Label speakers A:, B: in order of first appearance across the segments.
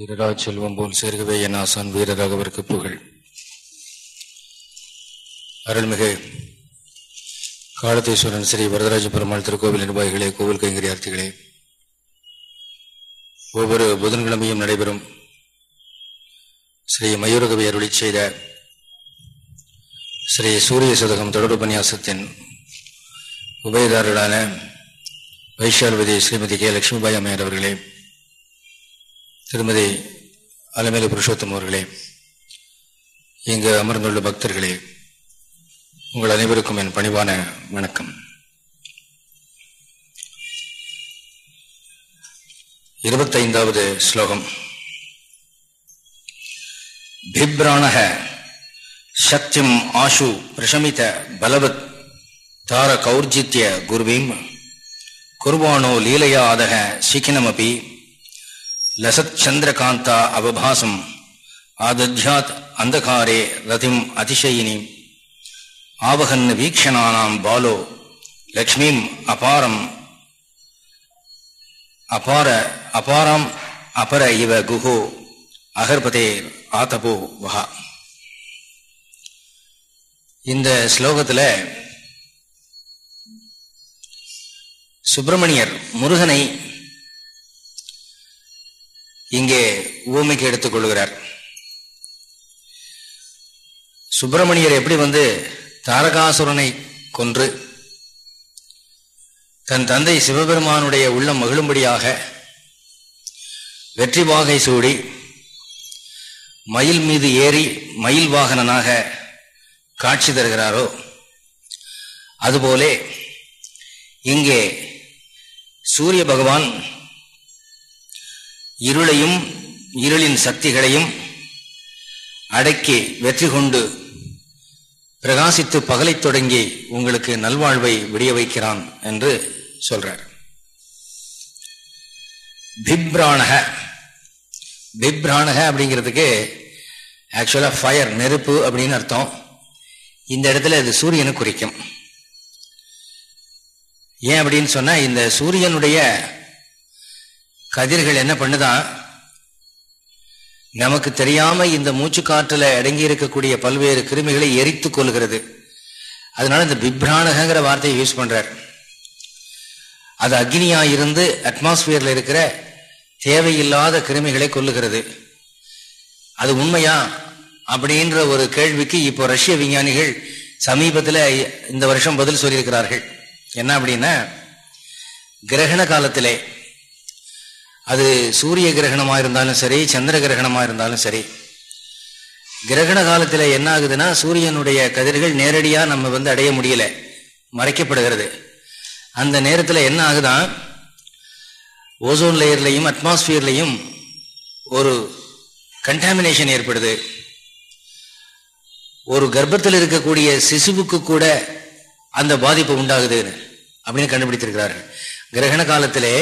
A: வீரரா செல்வம் போல் சேர்கவே என் ஆசான் வீரராக அவருக்கு புகழ் அருள்மிகு காலதீஸ்வரன் ஸ்ரீ வரதராஜ பெருமாள் திருக்கோவில் நிர்வாகிகளே கோவில் கைங்கரியார்த்திகளே ஒவ்வொரு புதன்கிழமையும் நடைபெறும் ஸ்ரீ மயூரகவி அருளி செய்த ஸ்ரீ சூரிய சதகம் தொடருபன்யாசத்தின் உபயதாரர்களான வைஷால்வதி ஸ்ரீமதி கே லட்சுமிபாய் அம்மையார் அவர்களே திருமதி அலமேலு புருஷோத்தம் அவர்களே இங்கு அமர்ந்துள்ள பக்தர்களே உங்கள் அனைவருக்கும் என் பணிவான வணக்கம் இருபத்தைந்தாவது ஸ்லோகம் பிப்ராணக சக்திம் ஆஷு பிரசமித பலவத் தார கௌர்ஜித்ய குருவீம் குர்வானோ லீலையாதக சிக்கினமபி லசத் சந்திரகாந்தா அவபாசம் ஆதத்யாத் அந்தகாரே ரதிம் அதிசயினி ஆவகன் வீக்ஷணானாம் பாலோ லக்ஷ்மீம் அபாரம் அபார அபாரம் அபர இவ குஹோ அகர்பதே ஆதபோ வஹா இந்த ஸ்லோகத்தில் சுப்பிரமணியர் முருகனை இங்கே ஊமைக்கு எடுத்துக் கொள்கிறார் சுப்பிரமணியர் எப்படி வந்து தாரகாசுரனை கொன்று தன் தந்தை சிவபெருமானுடைய உள்ளம் மகிழும்படியாக வெற்றி வாகை சூடி மயில் மீது ஏறி மயில் வாகனனாக காட்சி தருகிறாரோ அதுபோலே இங்கே சூரிய பகவான் இருளையும் இருளின் சக்திகளையும் அடக்கி வெற்றி கொண்டு பிரகாசித்து பகலை தொடங்கி உங்களுக்கு நல்வாழ்வை விடிய வைக்கிறான் என்று சொல்றார் பிப்ராணக பிப்ராணக அப்படிங்கிறதுக்கு ஆக்சுவலா ஃபயர் நெருப்பு அப்படின்னு அர்த்தம் இந்த இடத்துல இது சூரியனை குறிக்கும் ஏன் அப்படின்னு சொன்னா இந்த சூரியனுடைய கதிர்கள் என்ன பண்ணுதான் நமக்கு தெரியாம இந்த மூச்சு காற்றுல அடங்கி இருக்கக்கூடிய பல்வேறு கிருமிகளை எரித்து கொள்கிறது அதனால இந்த பிப்ராணகங்கிற வார்த்தையை யூஸ் பண்றார் அது அக்னியா இருந்து அட்மாஸ்பியர்ல இருக்கிற தேவையில்லாத கிருமிகளை கொல்லுகிறது அது உண்மையா அப்படின்ற ஒரு கேள்விக்கு இப்போ ரஷ்ய விஞ்ஞானிகள் சமீபத்தில் இந்த வருஷம் பதில் சொல்லியிருக்கிறார்கள் என்ன அப்படின்னா கிரகண காலத்திலே அது சூரிய கிரகணமாக இருந்தாலும் சரி சந்திர கிரகணமாக இருந்தாலும் சரி கிரகண காலத்தில் என்ன ஆகுதுன்னா சூரியனுடைய கதிர்கள் நேரடியாக நம்ம வந்து அடைய முடியல மறைக்கப்படுகிறது அந்த நேரத்தில் என்ன ஆகுதான் ஓசோன் லேயர்லையும் அட்மாஸ்பியர்லையும் ஒரு கண்டாமினேஷன் ஏற்படுது ஒரு கர்ப்பத்தில் இருக்கக்கூடிய சிசுவுக்கு கூட அந்த பாதிப்பு உண்டாகுது அப்படின்னு கண்டுபிடித்திருக்கிறார்கள் கிரகண காலத்திலே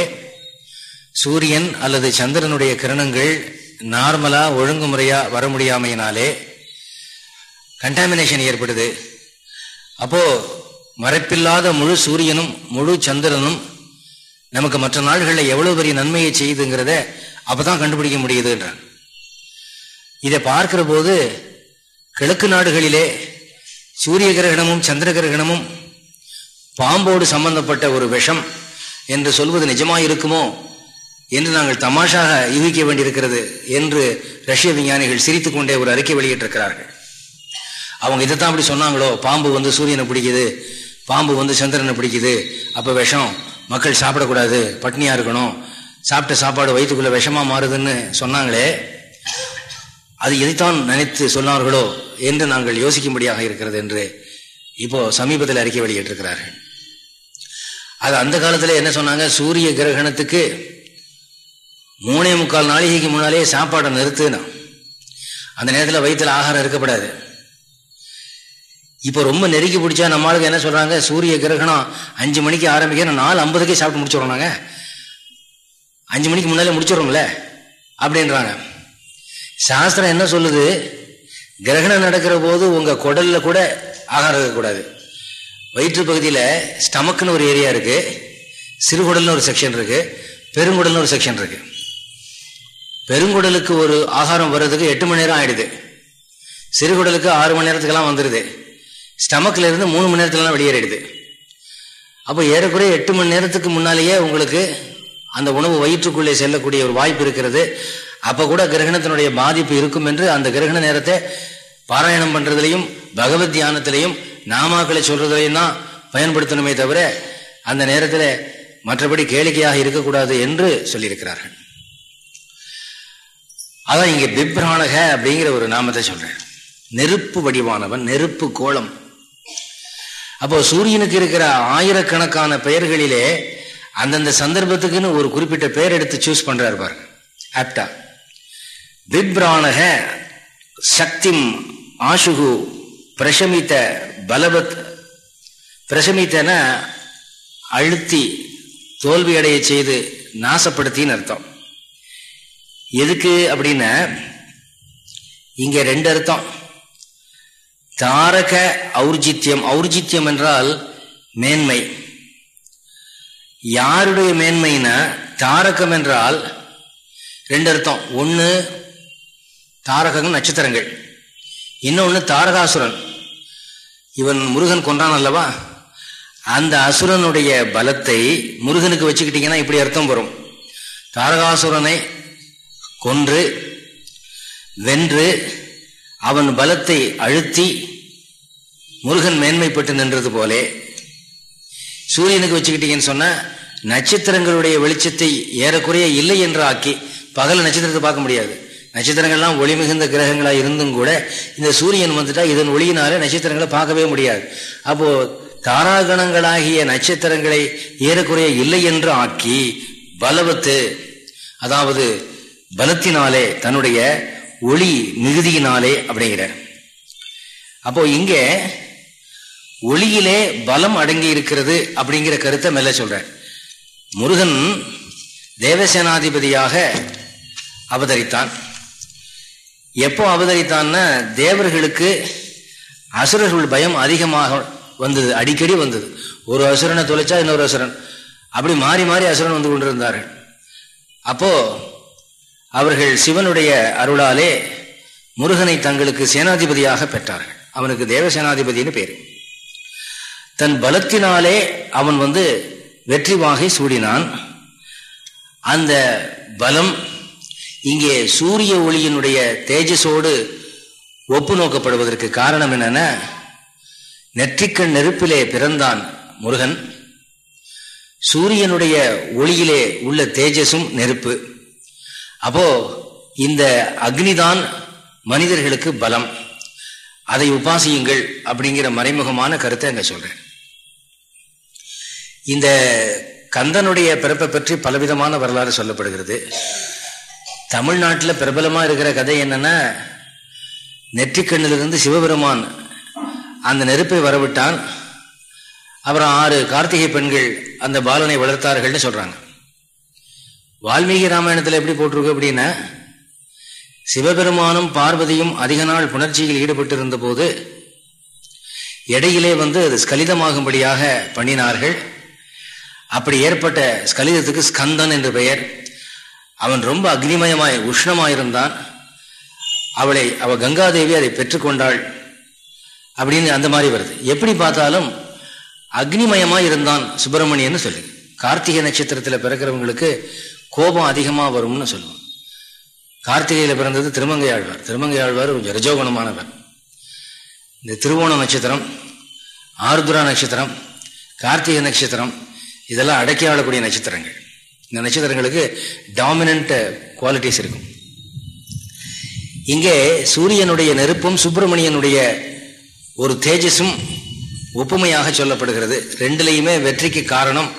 A: சூரியன் அல்லது சந்திரனுடைய கிரணங்கள் நார்மலா ஒழுங்குமுறையா வர முடியாமையினாலே கண்டாமினேஷன் ஏற்படுது அப்போ மறைப்பில்லாத முழு சூரியனும் முழு சந்திரனும் நமக்கு மற்ற நாடுகளில் எவ்வளவு பெரிய நன்மையை செய்யுதுங்கிறத அப்பதான் கண்டுபிடிக்க முடியுதுன்றான் இதை பார்க்கிற போது கிழக்கு நாடுகளிலே சூரிய கிரகணமும் சந்திர கிரகணமும் பாம்போடு சம்பந்தப்பட்ட ஒரு விஷம் என்று சொல்வது நிஜமாயிருக்குமோ என்று நாங்கள் தமாஷாக யூகிக்க வேண்டியிருக்கிறது என்று ரஷ்ய விஞ்ஞானிகள் சிரித்துக்கொண்டே ஒரு அறிக்கை வெளியிட்டிருக்கிறார்கள் அவங்க இதைத்தான் அப்படி சொன்னாங்களோ பாம்பு வந்து சூரியனை பிடிக்குது பாம்பு வந்து சந்திரனை பிடிக்குது அப்போ விஷம் மக்கள் சாப்பிடக்கூடாது பட்னியாக இருக்கணும் சாப்பிட்ட சாப்பாடு வயிற்றுக்குள்ளே விஷமாக மாறுதுன்னு சொன்னாங்களே அது எதைத்தான் நினைத்து சொன்னார்களோ என்று நாங்கள் யோசிக்கும்படியாக இருக்கிறது என்று இப்போ சமீபத்தில் அறிக்கை வெளியிட்டிருக்கிறார்கள் அது அந்த காலத்தில் என்ன சொன்னாங்க சூரிய கிரகணத்துக்கு மூணே முக்கால் நாளிகைக்கு முன்னாலே சாப்பாடை நிறுத்துனா அந்த நேரத்தில் வயிற்றில் ஆகாரம் இருக்கப்படாது இப்போ ரொம்ப நெருக்கி பிடிச்சா நம்மளுக்கு என்ன சொல்கிறாங்க சூரிய கிரகணம் அஞ்சு மணிக்கு ஆரம்பிக்கணும் நாலு ஐம்பதுக்கே சாப்பிட்டு முடிச்சிடறோம் நாங்கள் அஞ்சு மணிக்கு முன்னாலே முடிச்சிடுறோம்ல அப்படின்றாங்க சாஸ்திரம் என்ன சொல்லுது கிரகணம் நடக்கிற போது உங்கள் குடலில் கூட ஆகாரம் இருக்கக்கூடாது வயிற்று பகுதியில் ஸ்டமக்குன்னு ஒரு ஏரியா இருக்குது சிறுகுடல்னு ஒரு செக்ஷன் இருக்குது பெருங்குடல்னு ஒரு செக்ஷன் இருக்குது பெருங்குடலுக்கு ஒரு ஆகாரம் வர்றதுக்கு எட்டு மணி நேரம் ஆயிடுது சிறுகுடலுக்கு ஆறு மணி நேரத்துக்கெல்லாம் வந்துடுது ஸ்டமக்கில் இருந்து மூணு மணி நேரத்துலலாம் வெளியேறிடுது அப்போ ஏறக்குறைய எட்டு மணி நேரத்துக்கு முன்னாலேயே உங்களுக்கு அந்த உணவு வயிற்றுக்குள்ளே செல்லக்கூடிய ஒரு வாய்ப்பு இருக்கிறது அப்போ கூட கிரகணத்தினுடைய பாதிப்பு இருக்கும் என்று அந்த கிரகண நேரத்தை பாராயணம் பண்ணுறதுலையும் பகவத் தியானத்திலையும் நாமாக்களை சொல்றதுலையும் தான் பயன்படுத்தணுமே தவிர அந்த நேரத்தில் மற்றபடி கேளிக்கையாக இருக்கக்கூடாது என்று சொல்லியிருக்கிறார்கள் அதான் இங்கே பிப்ராணக அப்படிங்கிற ஒரு நாமத்தை சொல்கிறேன் நெருப்பு வடிவானவன் நெருப்பு கோலம் அப்போ சூரியனுக்கு இருக்கிற ஆயிரக்கணக்கான பெயர்களிலே அந்தந்த சந்தர்ப்பத்துக்குன்னு ஒரு குறிப்பிட்ட பெயர் எடுத்து சூஸ் பண்றாரு பாருங்க ஆப்டா பிப்ராணக சக்திம் ஆசுகு பிரசமித்த பலவத் பிரசமித்தன அழுத்தி தோல்வி செய்து நாசப்படுத்தின்னு அர்த்தம் எதுக்கு அப்படின்னா இங்கே ரெண்டு அர்த்தம் தாரக ஔர்ஜித்யம் ஔர்ஜித்யம் என்றால் மேன்மை யாருடைய மேன்மைனா தாரகம் என்றால் ரெண்டு அர்த்தம் ஒன்று தாரகங்கள் நட்சத்திரங்கள் இன்னொன்று தாரகாசுரன் இவன் முருகன் கொன்றான் அல்லவா அந்த அசுரனுடைய பலத்தை முருகனுக்கு வச்சுக்கிட்டீங்கன்னா இப்படி அர்த்தம் வரும் தாரகாசுரனை கொன்று வென்று அவன் பலத்தை அழுத்தி முருகன் மேன்மைப்பட்டு நின்றது போலே சூரியனுக்கு வச்சுக்கிட்டீங்கன்னு சொன்னால் நட்சத்திரங்களுடைய வெளிச்சத்தை ஏறக்குறைய இல்லை என்று ஆக்கி பகல் நட்சத்திரத்தை பார்க்க முடியாது நட்சத்திரங்கள்லாம் ஒளி மிகுந்த கிரகங்களாக இருந்தும் கூட இந்த சூரியன் வந்துட்டா இதன் ஒளியினாலே நட்சத்திரங்களை பார்க்கவே முடியாது அப்போது தாராகணங்களாகிய நட்சத்திரங்களை ஏறக்குறைய இல்லை என்று ஆக்கி பலவத்து அதாவது பலத்தினாலே தன்னுடைய ஒளி மிகுதியினாலே அப்படிங்கிறார் அப்போ இங்க ஒளியிலே பலம் அடங்கி இருக்கிறது அப்படிங்கிற கருத்தை மெல்ல சொல்றார் முருகன் தேவசேனாதிபதியாக அவதரித்தான் எப்போ அவதரித்தான்னா தேவர்களுக்கு அசுரர்கள் பயம் அதிகமாக வந்தது அடிக்கடி வந்தது ஒரு அசுரனை தொலைச்சா இன்னொரு அசுரன் அப்படி மாறி மாறி அசுரன் வந்து கொண்டிருந்தார்கள் அப்போ அவர்கள் சிவனுடைய அருளாலே முருகனை தங்களுக்கு சேனாதிபதியாக பெற்றார்கள் அவனுக்கு தேவசேனாதிபதினு பேர் தன் பலத்தினாலே அவன் வந்து வெற்றி வாகை சூடினான் அந்த பலம் இங்கே சூரிய ஒளியினுடைய தேஜஸோடு ஒப்பு நோக்கப்படுவதற்கு காரணம் என்னென்ன நெற்றிக்கண் நெருப்பிலே பிறந்தான் முருகன் சூரியனுடைய ஒளியிலே உள்ள தேஜஸும் நெருப்பு அப்போ இந்த அக்னிதான் மனிதர்களுக்கு பலம் அதை உபாசியுங்கள் அப்படிங்கிற மறைமுகமான கருத்தை அங்க சொல்றேன் இந்த கந்தனுடைய பிறப்பை பற்றி பலவிதமான வரலாறு சொல்லப்படுகிறது தமிழ்நாட்டில் பிரபலமாக இருக்கிற கதை என்னன்னா நெற்றிக்கண்ணிலிருந்து சிவபெருமான் அந்த நெருப்பை வரவிட்டான் அப்புறம் ஆறு கார்த்திகை பெண்கள் அந்த பாலனை வளர்த்தார்கள்னு சொல்றாங்க வால்மீகி ராமாயணத்தில் எப்படி போட்டிருக்கு அப்படின்னா சிவபெருமானும் பார்வதியும் அதிக நாள் புணர்ச்சியில் இருந்த போது இடையிலே வந்து அது ஸ்கலிதமாகும்படியாக பண்ணினார்கள் அப்படி ஏற்பட்ட ஸ்கலிதத்துக்கு ஸ்கந்தன் என்று பெயர் அவன் ரொம்ப அக்னிமயமாய் உஷ்ணமாயிருந்தான் அவளை அவ கங்காதேவி அதை பெற்றுக்கொண்டாள் அப்படின்னு அந்த மாதிரி வருது எப்படி பார்த்தாலும் அக்னிமயமாய் இருந்தான் சுப்பிரமணியன்னு சொல்லி கார்த்திகை நட்சத்திரத்தில் பிறக்கிறவங்களுக்கு கோபம் அதிகமாக வரும்னு சொல்லுவோம் கார்த்திகையில் பிறந்தது திருமங்கை ஆழ்வார் திருமங்கை ஆழ்வார் கொஞ்சம் ரஜோகுணமானவர் இந்த திருவோண நட்சத்திரம் ஆருத்ரா நட்சத்திரம் கார்த்திகை நட்சத்திரம் இதெல்லாம் அடக்கி ஆளக்கூடிய நட்சத்திரங்கள் இந்த நட்சத்திரங்களுக்கு டாமினன்ட் குவாலிட்டிஸ் இருக்கும் இங்கே சூரியனுடைய நெருப்பும் சுப்பிரமணியனுடைய ஒரு தேஜஸும் ஒப்புமையாக சொல்லப்படுகிறது ரெண்டுலேயுமே வெற்றிக்கு காரணம்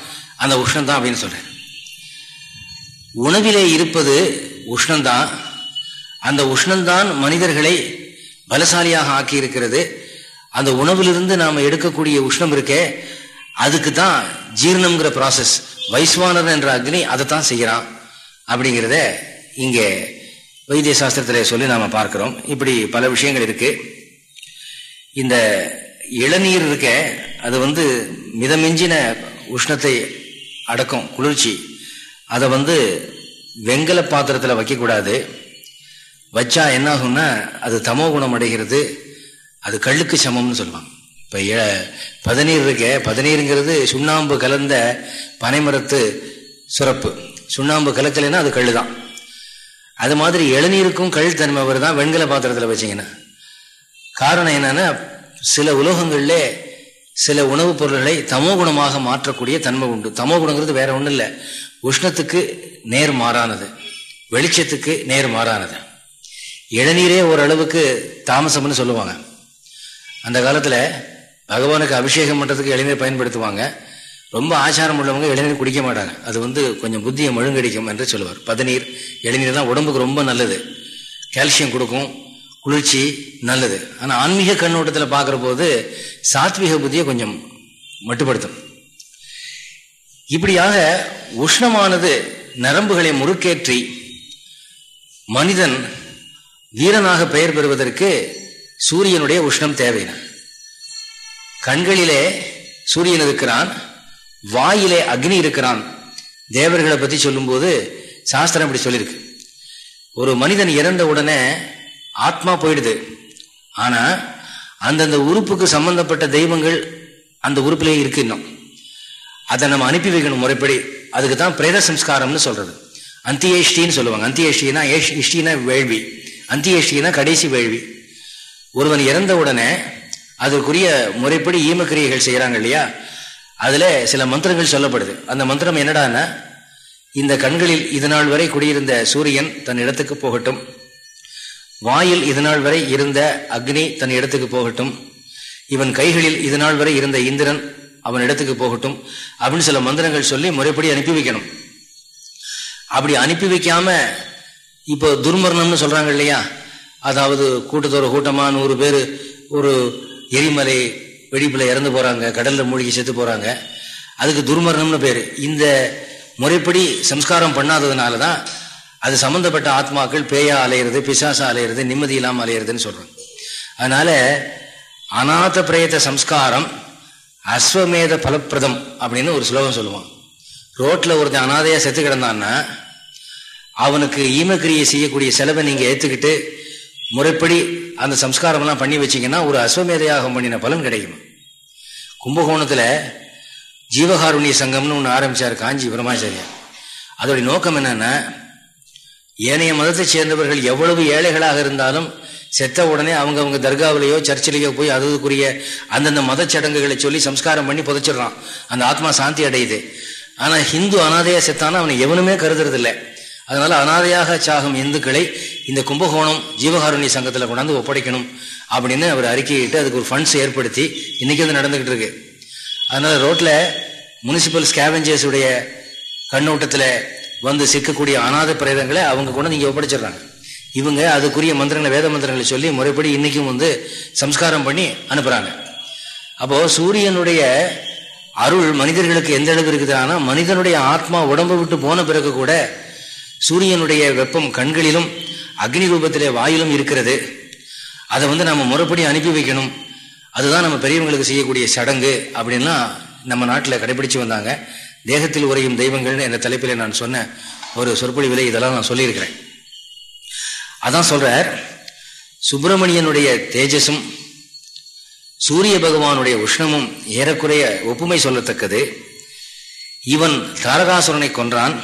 A: அந்த உஷ்ணம் தான் அப்படின்னு சொல்கிறேன் உணவிலே இருப்பது உஷ்ணந்தான் அந்த உஷ்ணந்தான் மனிதர்களை பலசாலியாக ஆக்கியிருக்கிறது அந்த உணவிலிருந்து நாம் எடுக்கக்கூடிய உஷ்ணம் இருக்கே அதுக்கு தான் ஜீர்ணம்ங்கிற ப்ராசஸ் வைஸ்வானர் என்ற அக்னி அதை தான் செய்கிறான் அப்படிங்கிறத இங்கே வைத்திய சாஸ்திரத்தில் சொல்லி நாம் பார்க்குறோம் இப்படி பல விஷயங்கள் இருக்கு இந்த இளநீர் இருக்க அது வந்து மிதமெஞ்சின உஷ்ணத்தை அடக்கும் குளிர்ச்சி அதை வந்து வெங்கல பாத்திரத்தில் வைக்கக்கூடாது வச்சா என்ன ஆகும்னா அது தமோ குணம் அடைகிறது அது கல்லுக்கு சமம்னு சொல்லுவாங்க இப்போ பதநீர் இருக்க பதநீருங்கிறது சுண்ணாம்பு கலந்த பனைமரத்து சுரப்பு சுண்ணாம்பு கலக்கலைன்னா அது கல் தான் அது மாதிரி இளநீருக்கும் கல் தன்மை தான் வெண்கல பாத்திரத்தில் வச்சிங்கன்னா காரணம் என்னன்னா சில உலோகங்களில் சில உணவுப் பொருள்களை தமோ குணமாக மாற்றக்கூடிய தன்மை உண்டு தமோ குணங்கிறது வேற ஒன்றும் இல்லை உஷ்ணத்துக்கு நேர் மாறானது வெளிச்சத்துக்கு நேர் மாறானது இளநீரே ஓரளவுக்கு தாமசம்னு சொல்லுவாங்க அந்த காலத்தில் பகவானுக்கு அபிஷேகம் பண்ணுறதுக்கு இளநீர் பயன்படுத்துவாங்க ரொம்ப ஆச்சாரம் உள்ளவங்க இளநீர் குடிக்க மாட்டாங்க அது வந்து கொஞ்சம் புத்தியை மழுங்கடிக்கும் என்று சொல்லுவார் பதநீர் இளநீர் தான் உடம்புக்கு ரொம்ப நல்லது கால்சியம் கொடுக்கும் குளிர்ச்சி நல்லது ஆனால் ஆன்மீக கண்ணோட்டத்தில் பார்க்குற போது சாத்விக புத்தியை கொஞ்சம் மட்டுப்படுத்தும் இப்படியாக உஷ்ணமானது நரம்புகளை முறுக்கேற்றி மனிதன் வீரனாக பெயர் பெறுவதற்கு சூரியனுடைய உஷ்ணம் தேவை கண்களிலே சூரியன் இருக்கிறான் வாயிலே அக்னி இருக்கிறான் தேவர்களை பற்றி சொல்லும்போது சாஸ்திரம் இப்படி சொல்லியிருக்கு ஒரு மனிதன் இறந்த உடனே ஆத்மா போயிடுது ஆனால் அந்தந்த உறுப்புக்கு சம்பந்தப்பட்ட தெய்வங்கள் அந்த உறுப்பிலேயே இருக்கு இன்னும் அதை நம்ம அனுப்பி வைக்கணும் முறைப்படி அதுக்கு தான் பிரேத சம்ஸ்காரம்னு சொல்றது அந்தியேஷ்டின்னு சொல்லுவாங்க அந்தியேஷ்டினா ஏஷ் இஷ்டினா வேள்வி அந்தியேஷ்டினா கடைசி வேள்வி ஒருவன் இறந்த உடனே அதற்குரிய முறைப்படி ஈமக்கிரியைகள் செய்கிறாங்க இல்லையா அதில் சில மந்திரங்கள் சொல்லப்படுது அந்த மந்திரம் என்னடான்னா இந்த கண்களில் இதுநாள் வரை குடியிருந்த சூரியன் தன் இடத்துக்கு போகட்டும் வாயில் இதுநாள் வரை இருந்த அக்னி தன் இடத்துக்கு போகட்டும் இவன் கைகளில் இதுநாள் வரை இருந்த இந்திரன் அவன் இடத்துக்கு போகட்டும் அப்படின்னு சில மந்திரங்கள் சொல்லி முறைப்படி அனுப்பி வைக்கணும் அப்படி அனுப்பி வைக்காம இப்போ துர்மரணம்னு சொல்றாங்க இல்லையா அதாவது கூட்டத்தோட கூட்டமா நூறு பேர் ஒரு எரிமலை வெடிப்புல இறந்து போறாங்க கடல்ல மூழ்கி செத்து போறாங்க அதுக்கு துர்மரணம்னு பேர் இந்த முறைப்படி சம்ஸ்காரம் பண்ணாததுனாலதான் அது சம்மந்தப்பட்ட ஆத்மாக்கள் பேயா அலையிறது பிசாசா அலையிறது நிம்மதி இல்லாமல் அலையிறதுன்னு சொல்றாங்க அதனால அநாத்த பிரயத்த சம்ஸ்காரம் அஸ்வமேத பலப்பிரதம் அப்படின்னு ஒரு ஸ்லோகம் சொல்லுவான் ரோட்டில் ஒருத்தன் அனாதையாக செத்து கிடந்தான்னா அவனுக்கு ஈமக்கிரியை செய்யக்கூடிய செலவை நீங்கள் ஏற்றுக்கிட்டு முறைப்படி அந்த சம்ஸ்காரம்லாம் பண்ணி வச்சிங்கன்னா ஒரு அஸ்வமேதையாக பண்ணின பலன் கிடைக்கும் கும்பகோணத்தில் ஜீவகாருண்ய சங்கம்னு ஒன்று ஆரம்பித்தார் காஞ்சி பிரம்மாச்சாரியார் அதோடைய நோக்கம் என்னென்னா ஏனைய மதத்தைச் சேர்ந்தவர்கள் எவ்வளவு ஏழைகளாக இருந்தாலும் செத்த உடனே அவங்க அவங்க தர்காவிலேயோ சர்ச்சிலேயோ போய் அதுக்குரிய அந்தந்த மத சடங்குகளை சொல்லி சம்ஸ்காரம் பண்ணி புதைச்சிடுறான் அந்த ஆத்மா சாந்தி அடையுது ஆனால் ஹிந்து அனாதையாக செத்தானா அவனை எவனுமே கருதுறதில்லை அதனால அனாதையாக சாகும் இந்துக்களை இந்த கும்பகோணம் ஜீவகாருண்ய சங்கத்தில் கொண்டாந்து ஒப்படைக்கணும் அப்படின்னு அவர் அறிக்கையிட்டு அதுக்கு ஒரு ஃபண்ட்ஸ் ஏற்படுத்தி இன்னைக்கு வந்து நடந்துகிட்டு இருக்கு அதனால ரோட்ல முனிசிபல் ஸ்கேவஞ்சர்ஸுடைய கண்ணோட்டத்தில் வந்து சிக்கக்கூடிய அனாத பிரேதங்களை அவங்க கொண்டு நீங்கள் ஒப்படைச்சிடுறாங்க இவங்க அதுக்குரிய மந்திரங்களை வேத மந்திரங்களை சொல்லி முறைப்படி இன்னைக்கும் வந்து சம்ஸ்காரம் பண்ணி அனுப்புகிறாங்க அப்போது சூரியனுடைய அருள் மனிதர்களுக்கு எந்த அளவு இருக்குதுன்னா மனிதனுடைய ஆத்மா உடம்பு விட்டு போன பிறகு கூட சூரியனுடைய வெப்பம் கண்களிலும் அக்னி ரூபத்திலே வாயிலும் இருக்கிறது அதை வந்து நம்ம முறைப்படி அனுப்பி வைக்கணும் அதுதான் நம்ம பெரியவங்களுக்கு செய்யக்கூடிய சடங்கு அப்படின்லாம் நம்ம நாட்டில் கடைபிடிச்சு வந்தாங்க தேகத்தில் உறையும் தெய்வங்கள்னு என்ற தலைப்பில் நான் சொன்ன ஒரு சொற்பொழிவிலை இதெல்லாம் நான் சொல்லியிருக்கிறேன் அதான் சொல்றார் சுப்பிரமணியனுடைய தேஜஸும் சூரிய பகவானுடைய உஷ்ணமும் ஏறக்குறைய ஒப்புமை சொல்லத்தக்கது இவன் தாரகாசுரனை கொன்றான்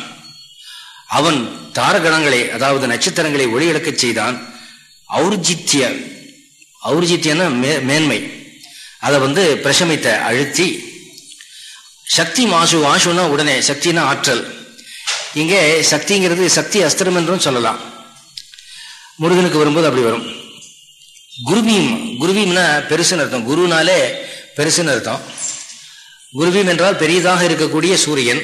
A: அவன் தாரகணங்களை அதாவது நட்சத்திரங்களை ஒளியிழக்கச் செய்தான் ஔர்ஜித்ய ஔர்ஜித்யன மேன்மை அதை வந்து பிரசமித்த அழுத்தி சக்தி மாசு ஆசுனா உடனே சக்தினா ஆற்றல் இங்கே சக்திங்கிறது சக்தி அஸ்திரம் என்றும் சொல்லலாம் முருகனுக்கு வரும்போது அப்படி வரும் குருபீம் குருபீம்னா பெருசுன்னு அர்த்தம் குருனாலே பெருசுன்னு அர்த்தம் குருபீம் என்றால் பெரியதாக இருக்கக்கூடிய சூரியன்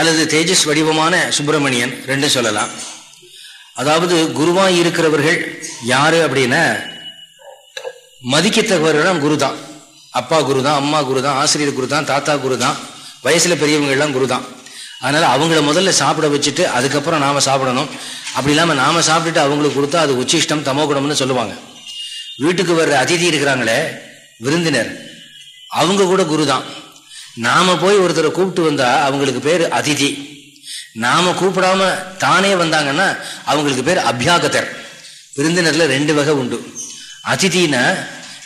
A: அல்லது தேஜஸ் வடிவமான சுப்பிரமணியன் ரெண்டும் சொல்லலாம் அதாவது குருவாய் இருக்கிறவர்கள் யாரு அப்படின்னா மதிக்கத்தகவர்கள் குரு தான் அப்பா குரு தான் அம்மா குரு தான் ஆசிரியர் குரு தான் தாத்தா குரு தான் வயசுல பெரியவங்க எல்லாம் குரு தான் அதனால அவங்கள முதல்ல சாப்பிட வச்சுட்டு அதுக்கப்புறம் நாம சாப்பிடணும் அப்படி இல்லாமல் நாம சாப்பிட்டுட்டு அவங்களுக்கு கொடுத்தா அது உச்சிஷ்டம் தமோகுணம்னு சொல்லுவாங்க வீட்டுக்கு வர்ற அதிதி இருக்கிறாங்களே விருந்தினர் அவங்க கூட குரு தான் நாம போய் ஒருத்தரை கூப்பிட்டு வந்தா அவங்களுக்கு பேர் அதிதி நாம கூப்பிடாம தானே வந்தாங்கன்னா அவங்களுக்கு பேர் அபியாகத்தர் விருந்தினர்ல ரெண்டு வகை உண்டு அதிதினா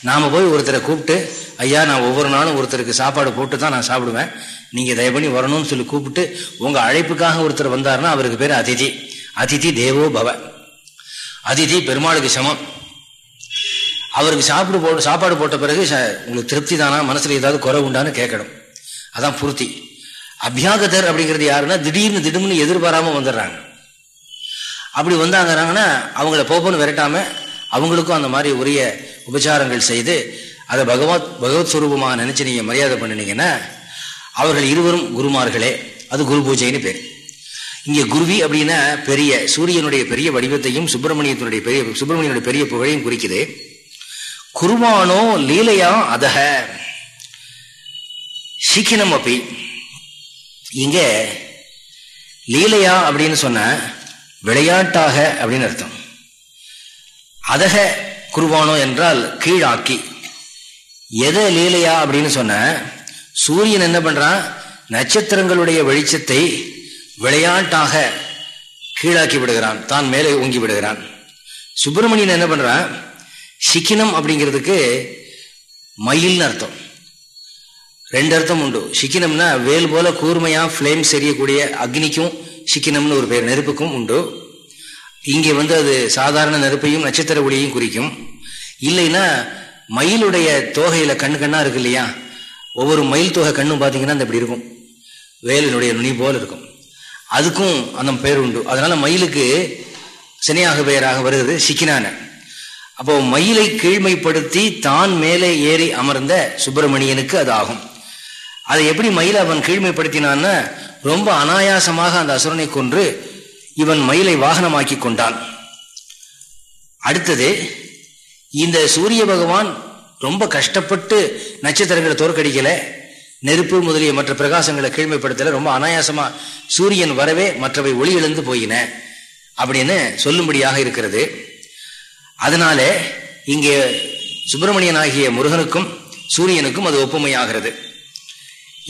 A: நாம் போய் ஒருத்தரை கூப்பிட்டு ஐயா நான் ஒவ்வொரு நாளும் ஒருத்தருக்கு சாப்பாடு போட்டு தான் நான் சாப்பிடுவேன் நீங்கள் தயவு பண்ணி வரணும்னு சொல்லி கூப்பிட்டு உங்கள் அழைப்புக்காக ஒருத்தர் வந்தார்னா அவருக்கு பேர் அதிதி அதிதி தேவோ பவ அதிதி பெருமாளுக்கு சமம் அவருக்கு சாப்பிடு போட்டு சாப்பாடு போட்ட பிறகு உங்களுக்கு திருப்தி தானா மனசில் ஏதாவது குறை உண்டான்னு கேட்கணும் அதான் பூர்த்தி அபியாகதர் அப்படிங்கிறது யாருன்னா திடீர்னு திடீர்னு எதிர்பாராமல் வந்துடுறாங்க அப்படி வந்தாங்கிறாங்கன்னா அவங்கள போப்போன்னு விரட்டாமல் அவங்களுக்கும் அந்த மாதிரி உரிய உபச்சாரங்கள் செய்து அதை பகவத் பகவத் ஸ்வரூபமாக நினச்சி நீங்கள் மரியாதை பண்ணினீங்கன்னா அவர்கள் இருவரும் குருமார்களே அது குரு பூஜைன்னு பேர் இங்கே குருவி அப்படின்னா பெரிய சூரியனுடைய பெரிய வடிவத்தையும் சுப்பிரமணியத்தினுடைய பெரிய சுப்பிரமணியனுடைய பெரிய புகழையும் குறிக்குது குருமானோ லீலையா அதக சீக்கிரம் அப்படி இங்கே லீலையா அப்படின்னு சொன்ன விளையாட்டாக அப்படின்னு அர்த்தம் அதக குருவானோ என்றால் கீழாக்கி எதை லீலையா அப்படின்னு சொன்ன சூரியன் என்ன பண்றான் நட்சத்திரங்களுடைய வெளிச்சத்தை விளையாட்டாக கீழாக்கி விடுகிறான் தான் மேலே ஓங்கி விடுகிறான் சுப்பிரமணியன் என்ன பண்றான் சிக்கினம் அப்படிங்கிறதுக்கு மயில்னு அர்த்தம் ரெண்டு அர்த்தம் உண்டு சிக்கினம்னா வேல் போல கூர்மையா ஃப்ளேம் செய்யக்கூடிய அக்னிக்கும் சிக்கினம்னு ஒரு பேர் நெருப்புக்கும் உண்டு இங்கே வந்து அது சாதாரண நெருப்பையும் நட்சத்திர ஒளியையும் குறிக்கும் இல்லைன்னா மயிலுடைய தோகையில கண்ணு கண்ணா இருக்கு இல்லையா ஒவ்வொரு மயில் தொகை கண்ணும் பார்த்தீங்கன்னா அந்த இப்படி இருக்கும் வேலினுடைய நுனி போல் இருக்கும் அதுக்கும் அந்த பெயர் உண்டு அதனால மயிலுக்கு சினையாக பெயராக வருகிறது சிக்கினான அப்போ மயிலை கீழ்மைப்படுத்தி தான் மேலே ஏறி அமர்ந்த சுப்பிரமணியனுக்கு அது ஆகும் அதை எப்படி மயில் அவன் கீழ்மைப்படுத்தினான்னா ரொம்ப அனாயாசமாக அந்த அசுரனை கொன்று இவன் மயிலை வாகனமாக்கி கொண்டான் அடுத்தது இந்த சூரிய பகவான் ரொம்ப கஷ்டப்பட்டு நட்சத்திரங்களை தோற்கடிக்கல நெருப்பு முதலிய மற்ற பிரகாசங்களை கீழ்மைப்படுத்தல ரொம்ப அனாயாசமா சூரியன் வரவே மற்றவை ஒளி எழுந்து போயின அப்படின்னு சொல்லும்படியாக இருக்கிறது அதனால இங்கே சுப்பிரமணியன் ஆகிய முருகனுக்கும் சூரியனுக்கும் அது ஒப்புமையாகிறது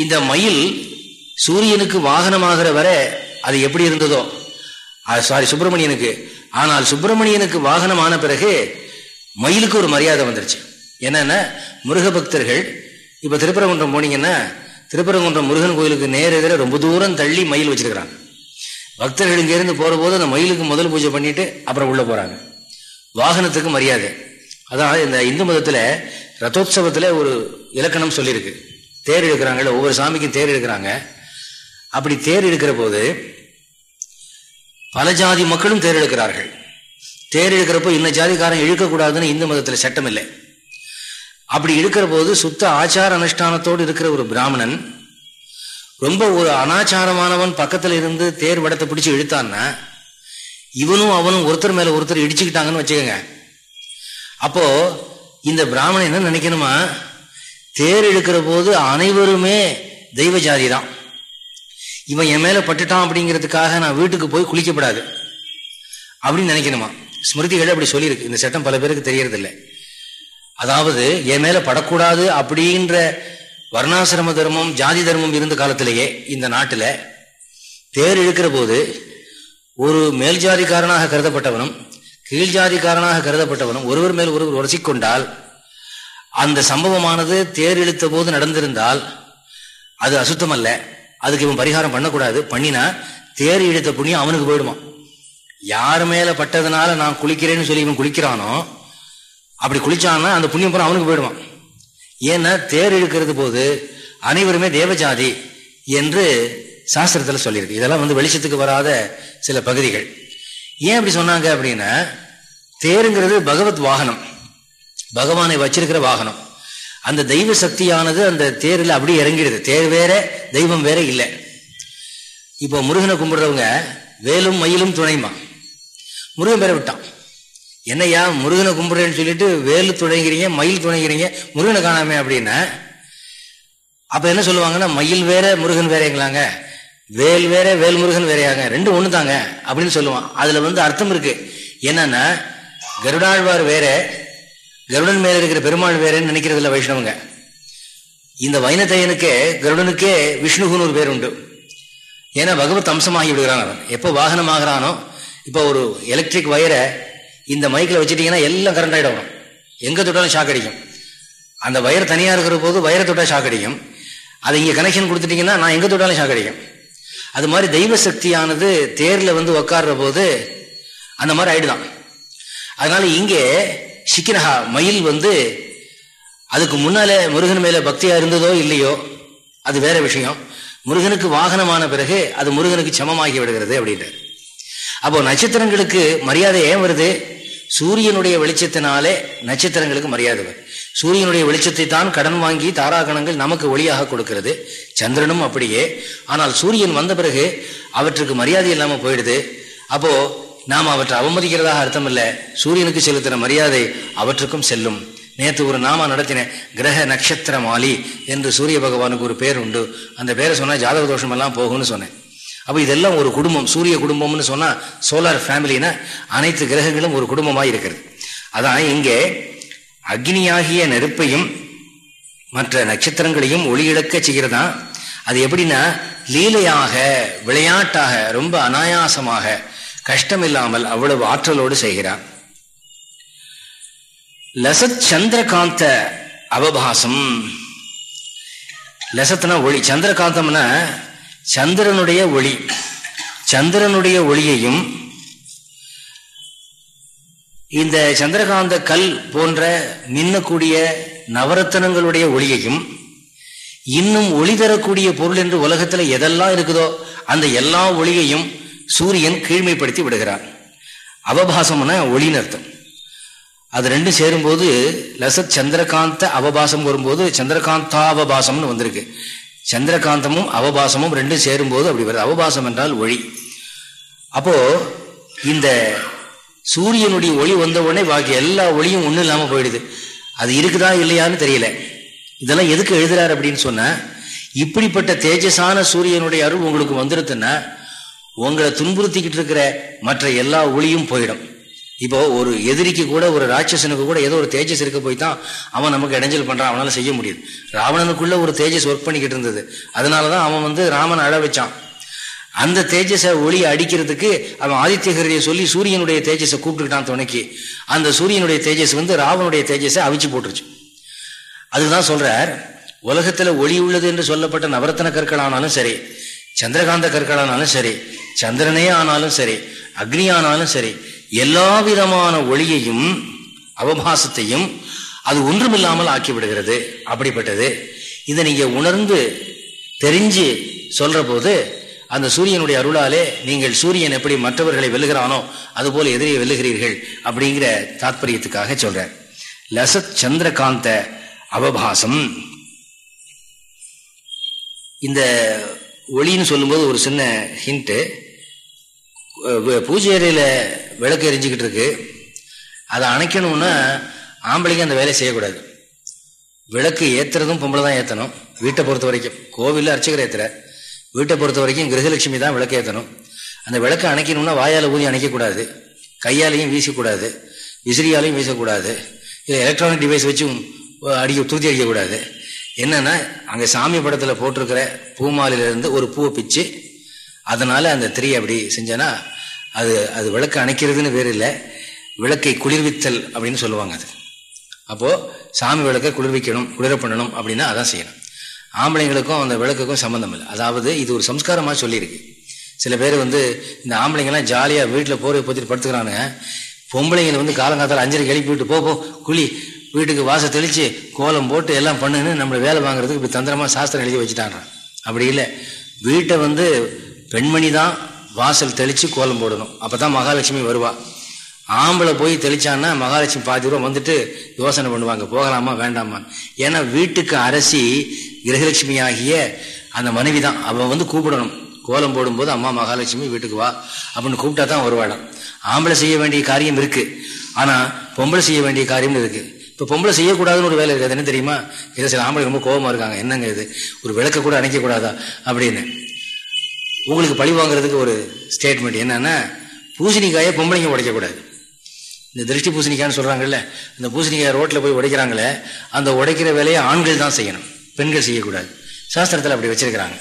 A: இந்த மயில் சூரியனுக்கு வாகனமாகிற வரை அது எப்படி இருந்ததோ சாரி சுப்பிரமணியனுக்கு ஆனால் சுப்பிரமணியனுக்கு வாகனம் ஆன பிறகு மயிலுக்கு ஒரு மரியாதை வந்துருச்சு என்னன்னா முருக பக்தர்கள் இப்போ திருப்பரங்குன்றம் போனீங்கன்னா திருப்பரங்குன்றம் முருகன் கோயிலுக்கு நேர எதிர ரொம்ப தூரம் தள்ளி மயில் வச்சிருக்கிறாங்க பக்தர்கள் இங்கேருந்து போகிறபோது போது அந்த மயிலுக்கு முதல் பூஜை பண்ணிட்டு அப்புறம் உள்ளே போகிறாங்க வாகனத்துக்கு மரியாதை அதான் இந்த இந்து மதத்தில் ரத்தோத்சவத்தில் ஒரு இலக்கணம் சொல்லியிருக்கு தேர் எடுக்கிறாங்கல்ல ஒவ்வொரு சாமிக்கும் தேர் எடுக்கிறாங்க அப்படி தேர் எடுக்கிற போது பல ஜாதி மக்களும் தேர் இழுக்கிறார்கள் தேர் இழுக்கிறப்போ இந்த ஜாதிக்காரன் இழுக்கக்கூடாதுன்னு இந்து மதத்தில் சட்டம் இல்லை அப்படி இருக்கிற போது சுத்த ஆச்சார அனுஷ்டானத்தோடு இருக்கிற ஒரு பிராமணன் ரொம்ப ஒரு அனாச்சாரமானவன் பக்கத்தில் இருந்து தேர் வடத்தை பிடிச்சி இழுத்தான்னா இவனும் அவனும் ஒருத்தர் மேல ஒருத்தர் இடிச்சுக்கிட்டாங்கன்னு வச்சுக்கோங்க அப்போ இந்த பிராமணன் என்ன நினைக்கணுமா தேர் இழுக்கிற போது அனைவருமே தெய்வ ஜாதி தான் இவன் என் மேலே பட்டுட்டான் அப்படிங்கிறதுக்காக நான் வீட்டுக்கு போய் குளிக்கப்படாது அப்படின்னு நினைக்கணுமா ஸ்மிருதிகள் அப்படி சொல்லியிருக்கு இந்த சட்டம் பல பேருக்கு தெரியறதில்லை அதாவது என் மேலே படக்கூடாது அப்படின்ற வர்ணாசிரம தர்மம் ஜாதி தர்மம் இருந்த காலத்திலேயே இந்த நாட்டில் தேர் இழுக்கிற போது ஒரு மேல் ஜாதிக்காரனாக கருதப்பட்டவனும் கீழ் ஜாதிக்காரனாக கருதப்பட்டவனும் ஒருவர் மேல் ஒருவர் உரசிக்கொண்டால் அந்த சம்பவமானது தேர் இழுத்த போது நடந்திருந்தால் அது அசுத்தமல்ல அதுக்கு இவன் பரிகாரம் பண்ணக்கூடாது பண்ணினா தேர் இழுத்த புண்ணியம் அவனுக்கு போயிடுமா யார் மேல பட்டதுனால நான் குளிக்கிறேன்னு சொல்லி இவன் குளிக்கிறானோ அப்படி குளிச்சான்னா அந்த புண்ணியம் பூரா அவனுக்கு போயிடுவான் ஏன்னா தேர் இழுக்கிறது போது அனைவருமே தேவஜாதி என்று சாஸ்திரத்தில் சொல்லியிருக்கு இதெல்லாம் வந்து வெளிச்சத்துக்கு வராத சில பகுதிகள் ஏன் அப்படி சொன்னாங்க அப்படின்னா தேருங்கிறது பகவத் வாகனம் பகவானை வச்சிருக்கிற வாகனம் அந்த தெய்வ சக்தியானது அந்த தேரில் அப்படியே இறங்கிடுது தேர் வேற தெய்வம் வேற இல்லை இப்போ முருகனை கும்பிடுறவங்க வேலும் மயிலும் துணைமா முருகன் பேரை விட்டான் என்னையா முருகனை கும்பிடுறேன்னு சொல்லிட்டு வேலு துணைகிறீங்க மயில் துணைங்கிறீங்க முருகனை காணாமே அப்படின்னா அப்போ என்ன சொல்லுவாங்கன்னா மயில் வேற முருகன் வேறேங்களாங்க வேல் வேற வேல் முருகன் வேறையாங்க ரெண்டு ஒண்ணு தாங்க அப்படின்னு சொல்லுவான் அதில் வந்து அர்த்தம் இருக்கு என்னன்னா கருடாழ்வார் வேற கருடன் மேல இருக்கிற பெருமாள் வேறேன்னு நினைக்கிறதில்ல வைஷ்ணவங்க இந்த வைனத்தையனுக்கே கருடனுக்கே விஷ்ணுகுன்னு ஒரு பேர் உண்டு ஏன்னா பகவத் அம்சமாகி விடுகிறான் அவன் எப்போ வாகனம் இப்போ ஒரு எலக்ட்ரிக் வயரை இந்த மைக்கில் வச்சுட்டீங்கன்னா எல்லாம் கரண்ட் ஆகிடும் எங்கே தொட்டாலும் ஷாக் அடிக்கும் அந்த வயர் தனியாக இருக்கிற போது வயரை தொட்டால் ஷாக் அடிக்கும் அதை இங்கே கனெக்ஷன் கொடுத்துட்டிங்கன்னா நான் எங்கே தொட்டாலும் ஷாக் அடிக்கும் அது மாதிரி தெய்வ சக்தியானது தேரில் வந்து உக்காடுற போது அந்த மாதிரி ஆயிடுதான் அதனால இங்கே சிக்கினஹா மயில் வந்து அதுக்கு முன்னாலே முருகன் மேலே பக்தியாக இருந்ததோ இல்லையோ அது வேற விஷயம் முருகனுக்கு வாகனமான பிறகு அது முருகனுக்கு சமமாகி விடுகிறது அப்படின்றார் அப்போ நட்சத்திரங்களுக்கு மரியாதை ஏன் வருது சூரியனுடைய வெளிச்சத்தினாலே நட்சத்திரங்களுக்கு மரியாதை வரும் சூரியனுடைய வெளிச்சத்தை தான் கடன் வாங்கி தாராகணங்கள் நமக்கு ஒளியாக கொடுக்கிறது சந்திரனும் அப்படியே ஆனால் சூரியன் வந்த பிறகு அவற்றுக்கு மரியாதை இல்லாமல் போயிடுது அப்போ நாம் அவற்றை அவமதிக்கிறதாக அர்த்தம் இல்லை சூரியனுக்கு செலுத்துகிற மரியாதை அவற்றுக்கும் செல்லும் நேற்று ஒரு நாமா நடத்தின கிரக நட்சத்திர மாலி என்று சூரிய பகவானுக்கு ஒரு பேர் உண்டு அந்த பேரை சொன்னால் ஜாதக தோஷம் எல்லாம் போகும்னு சொன்னேன் அப்போ இதெல்லாம் ஒரு குடும்பம் சூரிய குடும்பம்னு சொன்னால் சோலார் ஃபேமிலினா அனைத்து கிரகங்களும் ஒரு குடும்பமாக இருக்கிறது அதான் இங்கே அக்னியாகிய நெருப்பையும் மற்ற நட்சத்திரங்களையும் ஒளி இழக்க செய்கிறதான் அது எப்படின்னா லீலையாக விளையாட்டாக ரொம்ப அனாயாசமாக கஷ்டம் இல்லாமல் அவ்வளவு ஆற்றலோடு செய்கிறார் லசத் சந்திரகாந்த அவபாசம் லசத்னா ஒளி சந்திரகாந்தம்னா சந்திரனுடைய ஒளி சந்திரனுடைய ஒளியையும் இந்த சந்திரகாந்த கல் போன்ற மின்னக்கூடிய நவரத்தனங்களுடைய ஒளியையும் இன்னும் ஒளி தரக்கூடிய பொருள் என்று உலகத்தில் எதெல்லாம் இருக்குதோ அந்த எல்லா ஒளியையும் சூரியன் கீழ்மைப்படுத்தி விடுகிறான் அவபாசம்னா ஒளின்னு அர்த்தம் அது ரெண்டும் சேரும்போது லச சந்திரகாந்த அவபாசம் வரும்போது சந்திரகாந்தாவபாசம்னு வந்திருக்கு சந்திரகாந்தமும் அவபாசமும் ரெண்டும் சேரும்போது அப்படி வருது அவபாசம் என்றால் ஒளி அப்போ இந்த சூரியனுடைய ஒளி வந்தவுடனே பாக்கி எல்லா ஒளியும் ஒன்றும் இல்லாமல் போயிடுது அது இருக்குதா இல்லையான்னு தெரியல இதெல்லாம் எதுக்கு எழுதுறாரு அப்படின்னு சொன்ன இப்படிப்பட்ட தேஜசான சூரியனுடைய அருள் உங்களுக்கு வந்துருதுன்னா உங்களை துன்புறுத்திக்கிட்டு இருக்கிற மற்ற எல்லா ஒளியும் போயிடும் இப்போ ஒரு எதிரிக்கு கூட ஒரு ராட்சசனுக்கு கூட ஏதோ ஒரு தேஜஸ் இருக்க போய் தான் அவன் நமக்கு இடைஞ்சல் பண்றான் அவனால செய்ய முடியுது ராவணனுக்குள்ள ஒரு தேஜஸ் ஒர்க் பண்ணிக்கிட்டு இருந்தது அதனாலதான் அவன் வந்து ராமன் அழ வச்சான் அந்த தேஜஸை ஒளி அடிக்கிறதுக்கு அவன் ஆதித்யகரையை சொல்லி சூரியனுடைய தேஜஸை கூப்பிட்டுக்கிட்டான் துணைக்கு அந்த சூரியனுடைய தேஜஸ் வந்து ராவனுடைய தேஜஸை அவிச்சு போட்டுருச்சு அதுதான் சொல்றார் உலகத்துல ஒளி உள்ளது என்று சொல்லப்பட்ட நவரத்தன கற்கள் ஆனாலும் சரி சந்திரகாந்த கற்களானாலும் சரி சந்திரனே ஆனாலும் சரி அக்னி ஆனாலும் சரி எல்லா விதமான ஒளியையும் அவபாசத்தையும் அது ஒன்றுமில்லாமல் ஆக்கிவிடுகிறது அப்படிப்பட்டது இதை நீங்க உணர்ந்து தெரிஞ்சு சொல்ற போது அந்த சூரியனுடைய அருளாலே நீங்கள் சூரியன் எப்படி மற்றவர்களை வெல்லுகிறானோ அதுபோல எதிரே வெல்லுகிறீர்கள் அப்படிங்கிற தாத்பரியத்துக்காக சொல்ற லசத் சந்திரகாந்த அவபாசம் இந்த ஒளின்னு சொல்லும்போது ஒரு சின்ன ஹிண்ட்டு பூஜை அறையில் விளக்கு எரிஞ்சிக்கிட்டு இருக்கு அதை அணைக்கணும்னா ஆம்பளைக்கு அந்த வேலையை செய்யக்கூடாது விளக்கு ஏற்றுறதும் பொம்பளை தான் ஏற்றணும் வீட்டை பொறுத்த வரைக்கும் கோவிலில் அர்ச்சகர் ஏற்றுற வீட்டை பொறுத்த வரைக்கும் கிரகலட்சுமி தான் விளக்கு ஏற்றணும் அந்த விளக்கு அணைக்கணும்னா வாயால் ஊதி அணைக்கக்கூடாது கையாலையும் வீசக்கூடாது விசிறியாலையும் வீசக்கூடாது இல்லை எலக்ட்ரானிக் டிவைஸ் வச்சும் அடிக்க தூத்தி அடிக்கக்கூடாது என்னன்னா அங்க சாமி படத்துல போட்டிருக்கிற பூமாலில இருந்து ஒரு பூவை பிச்சு அதனால அந்த திரியை அப்படி செஞ்சேன்னா அது அது விளக்கு அணைக்கிறதுன்னு வேறு இல்லை விளக்கை குளிர்வித்தல் அப்படின்னு சொல்லுவாங்க அது அப்போ சாமி விளக்கை குளிர்விக்கணும் குளிர பண்ணணும் அப்படின்னா அதான் செய்யணும் ஆம்பளைங்களுக்கும் அந்த விளக்குக்கும் சம்மந்தம் இல்லை அதாவது இது ஒரு சம்ஸ்காரமாக சொல்லியிருக்கு சில பேர் வந்து இந்த ஆம்பளைங்கெல்லாம் ஜாலியாக வீட்டில் போரை பற்றி படுத்துக்கிறானுங்க பொம்பளைங்களை வந்து காலங்காலத்தில் அஞ்சரை கிளப்பி விட்டு போ போ குழி வீட்டுக்கு வாச தெளித்து கோலம் போட்டு எல்லாம் பண்ணுன்னு நம்மளை வேலை வாங்குறதுக்கு இப்படி தந்திரமா சாஸ்திரம் எழுதி வச்சுட்டாங்க அப்படி இல்லை வீட்டை வந்து பெண்மணி தான் வாசல் தெளித்து கோலம் போடணும் அப்போ தான் மகாலட்சுமி வருவா ஆம்பளை போய் தெளிச்சான்னா மகாலட்சுமி பாதி ரூபா வந்துட்டு யோசனை பண்ணுவாங்க போகலாமா வேண்டாமா ஏன்னா வீட்டுக்கு அரசி கிரகலட்சுமி ஆகிய அந்த மனைவி தான் அவள் வந்து கூப்பிடணும் கோலம் போடும்போது அம்மா மகாலட்சுமி வீட்டுக்கு வா அப்படின்னு கூப்பிட்டா தான் வருவாடாம் ஆம்பளை செய்ய வேண்டிய காரியம் இருக்கு ஆனால் பொம்பளை செய்ய வேண்டிய காரியம்னு இருக்குது இப்போ பொம்பளை செய்யக்கூடாதுன்னு ஒரு வேலை இருக்குது என்ன தெரியுமா இதை சில ஆம்பளை ரொம்ப கோபமாக இருக்காங்க என்னங்க இது ஒரு விளக்க கூட அணைக்கக்கூடாதா அப்படின்னு உங்களுக்கு பழி வாங்குறதுக்கு ஒரு ஸ்டேட்மெண்ட் என்னன்னா பூசணிக்காயை பொம்பளைங்க உடைக்கக்கூடாது இந்த திருஷ்டி பூசணிக்காய்ன்னு சொல்கிறாங்கல்ல அந்த பூசணிக்காய் ரோட்டில் போய் உடைக்கிறாங்களே அந்த உடைக்கிற வேலையை ஆண்கள் தான் செய்யணும் பெண்கள் செய்யக்கூடாது சாஸ்திரத்தில் அப்படி வச்சிருக்கிறாங்க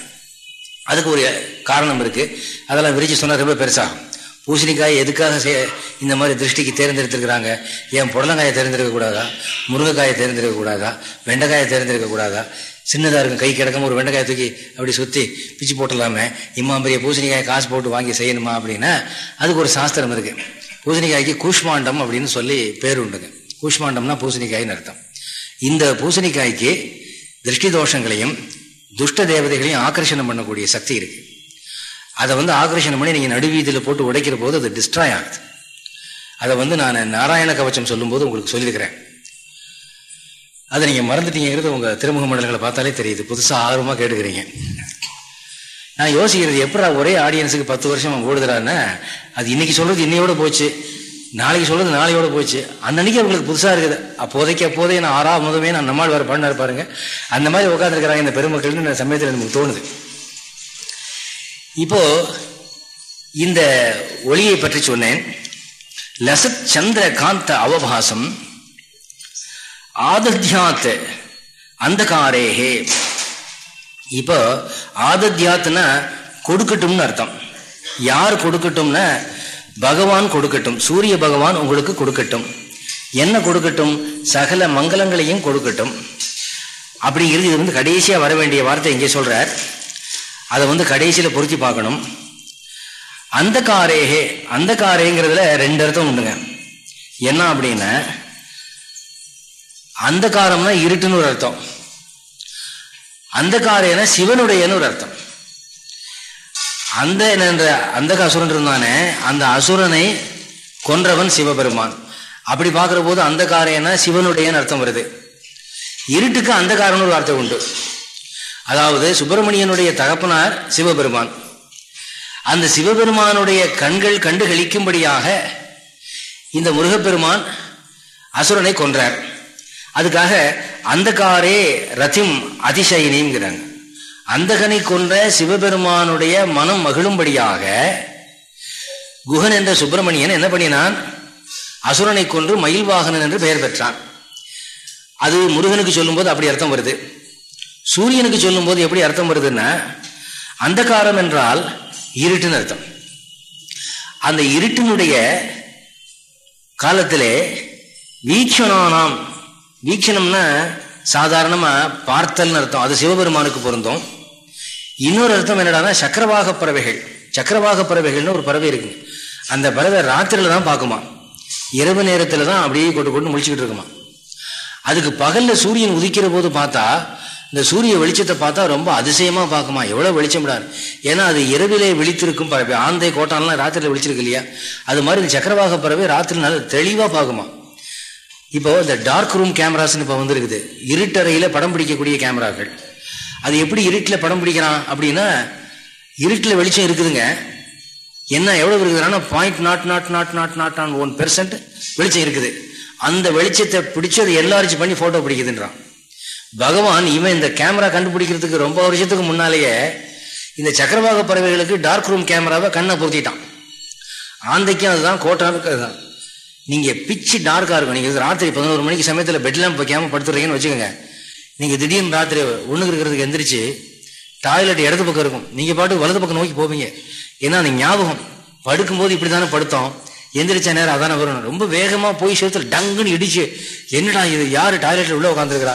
A: அதுக்கு ஒரு காரணம் இருக்குது அதெல்லாம் விரிச்சு சொன்னால் ரொம்ப பெருசாகும் பூசணிக்காய் எதுக்காக இந்த மாதிரி திருஷ்டிக்கு தேர்ந்தெடுத்திருக்கிறாங்க ஏன் புடலங்காயை தேர்ந்தெடுக்க கூடாதா முருங்கைக்காயை தேர்ந்தெடுக்க கூடாதா வெண்டைக்காயை தேர்ந்தெடுக்க கூடாதா சின்னதாக இருக்கும் கை கிடக்கும் ஒரு வெண்டைக்காயை தூக்கி அப்படி சுற்றி பிச்சு போட்டலாமே இம்மா பெரிய பூசணிக்காயை காசு போட்டு வாங்கி செய்யணுமா அப்படின்னா அதுக்கு ஒரு சாஸ்திரம் இருக்குது பூசணிக்காய்க்கு கூஷ்மாண்டம் அப்படின்னு சொல்லி பேர் உண்டுங்க கூஷ்மாண்டம்னா பூசணிக்காயின்னு அர்த்தம் இந்த பூசணிக்காய்க்கு திருஷ்டி தோஷங்களையும் துஷ்ட தேவதைகளையும் ஆக்கர்ஷணம் பண்ணக்கூடிய சக்தி இருக்குது அதை வந்து ஆக்ரேஷன் பண்ணி நீங்கள் நடுவீதியில் போட்டு உடைக்கிற போது அது டிஸ்ட்ராய் ஆகுது அதை வந்து நான் நாராயண கவச்சம் சொல்லும்போது உங்களுக்கு சொல்லியிருக்கிறேன் அதை நீங்கள் மறந்துட்டீங்கிறது உங்கள் திருமுக மண்டலங்களை பார்த்தாலே தெரியுது புதுசாக ஆர்வமாக கேட்டுக்கிறீங்க நான் யோசிக்கிறது எப்படா ஒரே ஆடியன்ஸுக்கு பத்து வருஷம் ஓடுதுறான்னா அது இன்னைக்கு சொல்கிறது இன்னையோட போச்சு நாளைக்கு சொல்கிறது நாளையோட போச்சு அன்னன்னைக்கு அவங்களுக்கு புதுசாக இருக்குது அப்போதைக்கு அப்போதே நான் ஆறாவது முதமே நான் நம்மால் வேறு பண்ணார் பாருங்கள் அந்த மாதிரி உட்காந்துருக்கிறாங்க இந்த பெருமக்கள்னு சமயத்தில் நமக்கு தோணுது இப்போ இந்த ஒளியை பற்றி சொன்னேன் லசத் சந்திர காந்த அவபாசம் ஆதத்யாத் அந்தகாரேகே இப்போ ஆதத்யாத்னா கொடுக்கட்டும்னு அர்த்தம் யார் கொடுக்கட்டும்னா பகவான் கொடுக்கட்டும் சூரிய பகவான் உங்களுக்கு கொடுக்கட்டும் என்ன கொடுக்கட்டும் சகல மங்களங்களையும் கொடுக்கட்டும் அப்படிங்கிறது இது வந்து கடைசியாக வர வேண்டிய வார்த்தை இங்கே சொல்கிறார் அதை வந்து கடைசியில் பொருத்தி பார்க்கணும் அந்த காரேகே அந்த காரேங்கிறதுல ரெண்டு அர்த்தம் உண்டுங்க என்ன அப்படின்னா அந்த காரம்னா இருட்டுன்னு ஒரு அர்த்தம் அந்த காரேனா சிவனுடையன்னு ஒரு அர்த்தம் அந்த என்ற அந்த அசுரன் இருந்தானே அந்த அசுரனை கொன்றவன் சிவபெருமான் அப்படி பார்க்குற போது அந்த காரேனா சிவனுடையன்னு அர்த்தம் வருது இருட்டுக்கு அந்த காரம்னு ஒரு அர்த்தம் உண்டு அதாவது சுப்பிரமணியனுடைய தகப்பனார் சிவபெருமான் அந்த சிவபெருமானுடைய கண்கள் கண்டு கழிக்கும்படியாக இந்த முருகப்பெருமான் அசுரனை கொன்றார் அதுக்காக அந்த காரே ரத்திம் அதிசயினிங்கிறாங்க அந்தகனை கொன்ற சிவபெருமானுடைய மனம் மகிழும்படியாக குகன் என்ற சுப்பிரமணியன் என்ன பண்ணினான் அசுரனை கொன்று மயில் வாகனன் என்று பெயர் பெற்றான் அது முருகனுக்கு சொல்லும்போது அப்படி அர்த்தம் வருது சூரியனுக்கு சொல்லும் போது எப்படி அர்த்தம் வருதுன்னா அந்த காரம் என்றால் இருட்டுன்னு அர்த்தம் அந்த இருட்டினுடைய காலத்திலே வீக்ஷணானாம் வீக்ஷணம்னா சாதாரணமாக பார்த்தல்னு அர்த்தம் அது சிவபெருமானுக்கு பொருந்தும் இன்னொரு அர்த்தம் என்னடானா சக்கரவாக பறவைகள் சக்கரவாக பறவைகள்னு ஒரு பறவை இருக்கு அந்த பறவை ராத்திரில தான் பார்க்குமா இரவு நேரத்தில் தான் அப்படியே கொண்டு கொண்டு முடிச்சுக்கிட்டு இருக்குமா அதுக்கு பகலில் சூரியன் உதிக்கிற போது பார்த்தா இந்த சூரிய வெளிச்சத்தை பார்த்தா ரொம்ப அதிசயமா பார்க்குமா எவ்வளவு விடாது ஏன்னா அது இரவிலே விழித்திருக்கும் பறவை ஆந்தை கோட்டான்லாம் ராத்திரில விழிச்சிருக்கு இல்லையா அது மாதிரி இந்த சக்கரவாக பறவை ராத்திரி நல்ல தெளிவா பார்க்குமா இப்போ இந்த டார்க் ரூம் கேமராஸ்னு இப்போ வந்துருக்குது இருட்டறையில படம் பிடிக்கக்கூடிய கேமராக்கள் அது எப்படி இருட்டில் படம் பிடிக்கிறான் அப்படின்னா இருட்டில் வெளிச்சம் இருக்குதுங்க என்ன எவ்வளவு இருக்குதுன்னா point not not not not not one percent வெளிச்சம் இருக்குது அந்த வெளிச்சத்தை பிடிச்சி அதை எல்லாரிச்சு பண்ணி ஃபோட்டோ பிடிக்குதுன்றான் பகவான் இவன் இந்த கேமரா கண்டுபிடிக்கிறதுக்கு ரொம்ப வருஷத்துக்கு முன்னாலேயே இந்த சக்கரவாக பறவைகளுக்கு டார்க் ரூம் கேமராவை கண்ணை பொருத்திட்டான் ஆந்தைக்கும் அதுதான் கோட்டாவுக்கு அதுதான் நீங்கள் பிச்சு டார்க்காக இருக்கும் நீங்கள் ராத்திரி பதினோரு மணிக்கு சமயத்தில் பெட்லாம் வைக்காமல் படுத்துறீங்கன்னு வச்சுக்கோங்க நீங்கள் திடீர்னு ராத்திரி ஒன்றுக்கு இருக்கிறதுக்கு எந்திரிச்சு டாய்லெட் இடது பக்கம் இருக்கும் நீங்கள் பாட்டு வலது பக்கம் நோக்கி போவீங்க ஏன்னா அந்த ஞாபகம் படுக்கும்போது இப்படி தானே படுத்தோம் எந்திரிச்ச நேரம் அதான வரணும் ரொம்ப வேகமாக போய் சேர்த்து டங்குன்னு இடிச்சு என்னடா இது யார் டாய்லெட்டில் உள்ளே உட்காந்துருக்கிறா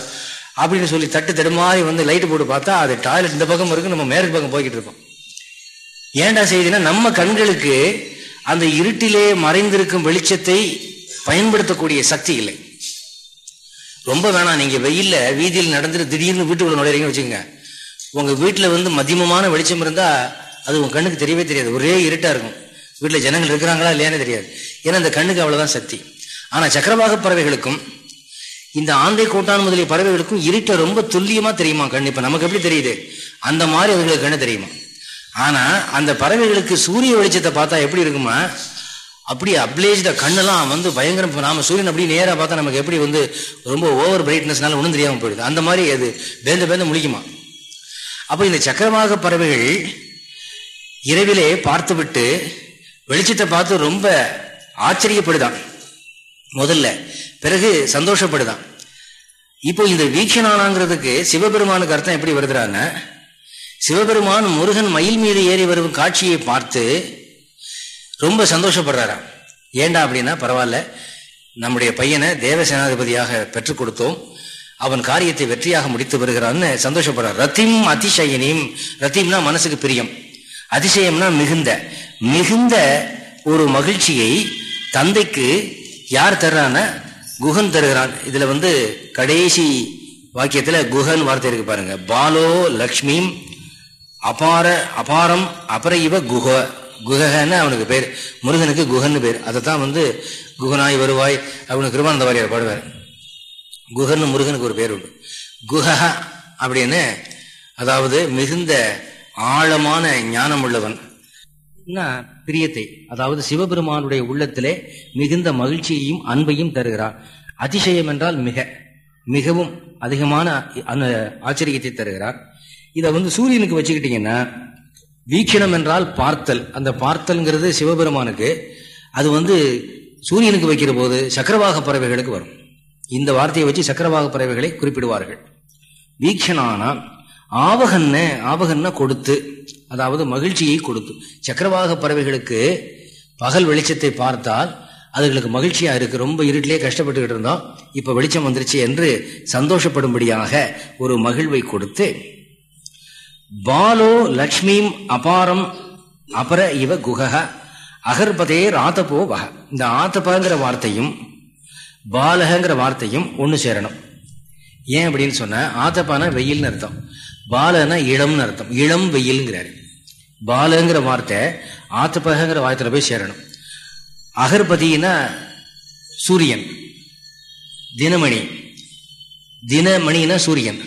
A: அப்படின்னு சொல்லி தட்டு தடுமாறி வந்து லைட்டு போட்டு பார்த்தா அது டாய்லெட் இந்த பக்கம் இருக்கு நம்ம மேற்கு பக்கம் போய்கிட்டு இருக்கோம் ஏண்டா செய்தினா நம்ம கண்களுக்கு அந்த இருட்டிலே மறைந்திருக்கும் வெளிச்சத்தை பயன்படுத்தக்கூடிய சக்தி இல்லை ரொம்ப வேணாம் நீங்க வெயில்ல வீதியில் நடந்துட்டு திடீர்னு வீட்டுக்குள்ள நுழையிறீங்க வச்சுக்கோங்க உங்க வீட்டுல வந்து மதியமமான வெளிச்சம் இருந்தா அது உங்க கண்ணுக்கு தெரியவே தெரியாது ஒரே இருட்டா இருக்கும் வீட்டுல ஜனங்கள் இருக்கிறாங்களா இல்லையானே தெரியாது ஏன்னா அந்த கண்ணுக்கு அவ்வளவுதான் சக்தி ஆனா சக்கரவாக பறவைகளுக்கும் இந்த ஆந்தை கூட்டான் முதலிய பறவைகளுக்கும் இருட்டை ரொம்ப துல்லியமா தெரியுமா கண்ணு இப்ப நமக்கு எப்படி தெரியுது அந்த மாதிரி அவர்களுக்கு கண்ணு தெரியுமா ஆனா அந்த பறவைகளுக்கு சூரிய வெளிச்சத்தை பார்த்தா எப்படி இருக்குமா அப்படி அப்ளேஜ்ட கண்ணெல்லாம் வந்து பயங்கரம் நாம சூரியன் அப்படி நேராக பார்த்தா நமக்கு எப்படி வந்து ரொம்ப ஓவர் பிரைட்னஸ்னால ஒன்றும் தெரியாமல் போயிடுது அந்த மாதிரி அது பேந்த பேந்த முழிக்குமா அப்போ இந்த சக்கரவாக பறவைகள் இரவிலே பார்த்துவிட்டு வெளிச்சத்தை பார்த்து ரொம்ப ஆச்சரியப்படுதான் முதல்ல பிறகு சந்தோஷப்படுதான் இப்போ இந்த வீக்ஷனானாங்கிறதுக்கு சிவபெருமானுக்கு அர்த்தம் எப்படி வருதுறாங்க சிவபெருமான் முருகன் மயில் மீது ஏறி வரும் காட்சியை பார்த்து ரொம்ப சந்தோஷப்படுறாராம் ஏண்டா அப்படின்னா பரவாயில்ல நம்முடைய பையனை தேவசேனாதிபதியாக பெற்றுக் கொடுத்தோம் அவன் காரியத்தை வெற்றியாக முடித்து வருகிறான்னு சந்தோஷப்படுறார் ரத்திம் அதிசயனியும் ரத்திம்னா மனசுக்கு பிரியம் அதிசயம்னா மிகுந்த மிகுந்த ஒரு மகிழ்ச்சியை தந்தைக்கு யார் தர்றான குஹன் தருகிறான் இதுல வந்து கடைசி வாக்கியத்துல குஹன் வார்த்தை இருக்கு பாருங்க பாலோ லக்ஷ்மியும் அபார அபாரம் அபர இவ குஹ குஹன்னு அவனுக்கு பேர் முருகனுக்கு குஹன்னு பேர் அதை தான் வந்து குஹனாய் வருவாய் அப்படின்னு கிருபானந்த வாரியார் பாடுவார் குஹன்னு முருகனுக்கு ஒரு பேர் உண்டு குஹ அப்படின்னு அதாவது மிகுந்த ஆழமான ஞானம் உள்ளவன் பிரியத்தை அதாவது சிவபெருமானுடைய உள்ளத்திலே மிகுந்த மகிழ்ச்சியையும் அன்பையும் தருகிறார் அதிசயம் என்றால் மிக மிகவும் அதிகமான ஆச்சரியத்தை தருகிறார் இதை வந்து சூரியனுக்கு வச்சுக்கிட்டீங்கன்னா வீக்ஷணம் என்றால் பார்த்தல் அந்த பார்த்தல்ங்கிறது சிவபெருமானுக்கு அது வந்து சூரியனுக்கு வைக்கிற போது சக்கரவாக பறவைகளுக்கு வரும் இந்த வார்த்தையை வச்சு சக்கரவாக பறவைகளை குறிப்பிடுவார்கள் வீக்ஷனானா ஆவகன்ன ஆவகன்ன கொடுத்து அதாவது மகிழ்ச்சியை கொடுத்து சக்கரவாக பறவைகளுக்கு பகல் வெளிச்சத்தை பார்த்தால் அதுகளுக்கு மகிழ்ச்சியா இருக்கு ரொம்ப இருட்டிலே கஷ்டப்பட்டுக்கிட்டு இருந்தோம் இப்ப வெளிச்சம் வந்துருச்சு என்று சந்தோஷப்படும்படியாக ஒரு மகிழ்வை கொடுத்து பாலோ லக்ஷ்மி அபாரம் அபர இவ குக அகர்பதே ராத்தபோ வக இந்த ஆத்தபங்கிற வார்த்தையும் பாலகங்கிற வார்த்தையும் ஒன்னு சேரணும் ஏன் அப்படின்னு சொன்ன ஆத்தப்பான வெயில்னு அர்த்தம் பாலனா இளம்னு அர்த்தம் இளம் வெயில்ங்கிறாரு பாலங்கிற வார்த்தை ஆத்தப்பகங்கிற வார்த்தையில போய் சேரணும் அகர்பதினா சூரியன் தினமணி தினமணினா சூரியன்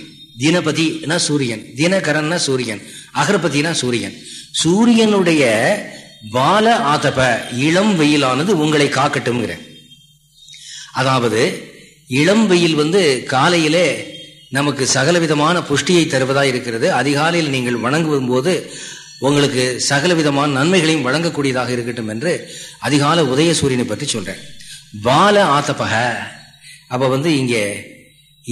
A: தினபதினா சூரியன் தினகரன்னா சூரியன் அகர்பதினா சூரியன் சூரியனுடைய பால ஆதப இளம் வெயிலானது உங்களை காக்கட்டும்ங்கிற அதாவது இளம் வெயில் வந்து காலையிலே நமக்கு சகலவிதமான புஷ்டியை தருவதாக இருக்கிறது அதிகாலையில் நீங்கள் வணங்கும் போது உங்களுக்கு சகலவிதமான நன்மைகளையும் வழங்கக்கூடியதாக இருக்கட்டும் என்று அதிகால உதய சூரியனை பற்றி சொல்றேன் பால ஆத்தப்பக அப்ப வந்து இங்கே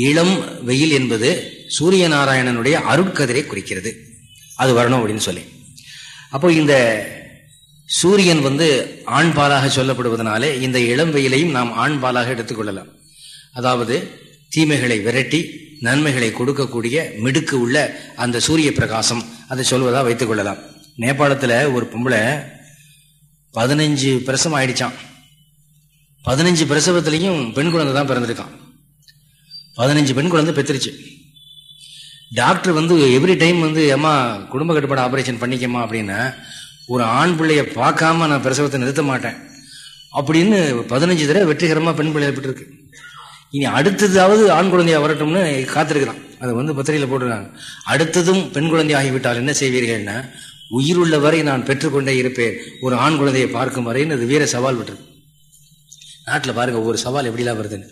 A: இளம் வெயில் என்பது சூரிய நாராயணனுடைய அருட்கதிரை குறிக்கிறது அது வரணும் அப்படின்னு சொல்லி அப்போ இந்த சூரியன் வந்து ஆண்பாலாக சொல்லப்படுவதனாலே இந்த இளம் வெயிலையும் நாம் ஆண்பாலாக எடுத்துக்கொள்ளலாம் அதாவது தீமைகளை விரட்டி நன்மைகளை கொடுக்கக்கூடிய மிடுக்கு உள்ள அந்த சூரிய பிரகாசம் அதை சொல்வதா வைத்துக் கொள்ளலாம் நேபாளத்தில் ஒரு பொம்பளை பதினஞ்சு பிரசவம் ஆயிடுச்சான் பதினஞ்சு பிரசவத்திலையும் பெண் குழந்தை தான் பிறந்திருக்கான் பதினஞ்சு பெண் குழந்தை பெத்துருச்சு டாக்டர் வந்து எவ்ரி டைம் வந்து அம்மா குடும்ப கட்டுப்பாடு ஆப்ரேஷன் பண்ணிக்கம்மா அப்படின்னு ஒரு ஆண் பிள்ளைய பார்க்காம நான் பிரசவத்தை நிறுத்த மாட்டேன் அப்படின்னு பதினஞ்சு தடவை வெற்றிகரமாக பெண் பிள்ளையை பெற்றிருக்கு இனி அடுத்ததாவது ஆண் குழந்தையா வரட்டும்னு காத்திருக்கிறான் அதை வந்து பத்திரையில் போட்டுருக்காங்க அடுத்ததும் பெண் குழந்தை ஆகிவிட்டால் என்ன செய்வீர்கள்னா உயிர் உள்ள வரை நான் பெற்றுக்கொண்டே இருப்பேன் ஒரு ஆண் குழந்தையை பார்க்கும் வரைன்னு அது வீர சவால் விட்டுரு நாட்டில் பாருங்க ஒவ்வொரு சவால் எப்படிலாம் வருதுன்னு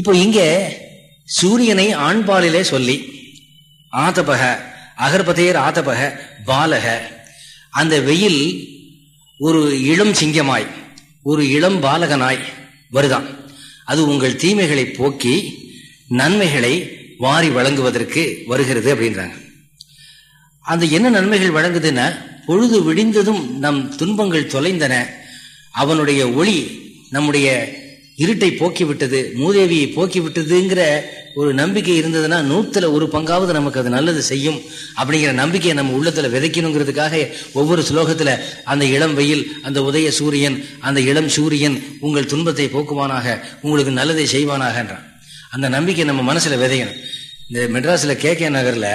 A: இப்போ இங்கே சூரியனை ஆண்பாலிலே சொல்லி ஆத்தபக அகர்பதையர் ஆத்தபக பாலக அந்த வெயில் ஒரு இளம் சிங்கமாய் ஒரு இளம் பாலகனாய் வருதான் அது உங்கள் தீமைகளை போக்கி நன்மைகளை வாரி வழங்குவதற்கு வருகிறது அப்படின்றாங்க அந்த என்ன நன்மைகள் வழங்குதுன்னா பொழுது விடிந்ததும் நம் துன்பங்கள் தொலைந்தன அவனுடைய ஒளி நம்முடைய இருட்டை போக்கிவிட்டது மூதேவியை போக்கிவிட்டதுங்கிற ஒரு நம்பிக்கை இருந்ததுன்னா நூத்துல ஒரு பங்காவது நமக்கு அது நல்லது செய்யும் அப்படிங்கிற நம்பிக்கையை நம்ம உள்ளத்துல விதைக்கணுங்கிறதுக்காக ஒவ்வொரு ஸ்லோகத்துல அந்த இளம் வெயில் அந்த உதய சூரியன் அந்த இளம் சூரியன் உங்கள் துன்பத்தை போக்குவானாக உங்களுக்கு நல்லதை செய்வானாகன்றான் அந்த நம்பிக்கை நம்ம மனசுல விதையணும் இந்த மெட்ராஸ்ல கே கே நகர்ல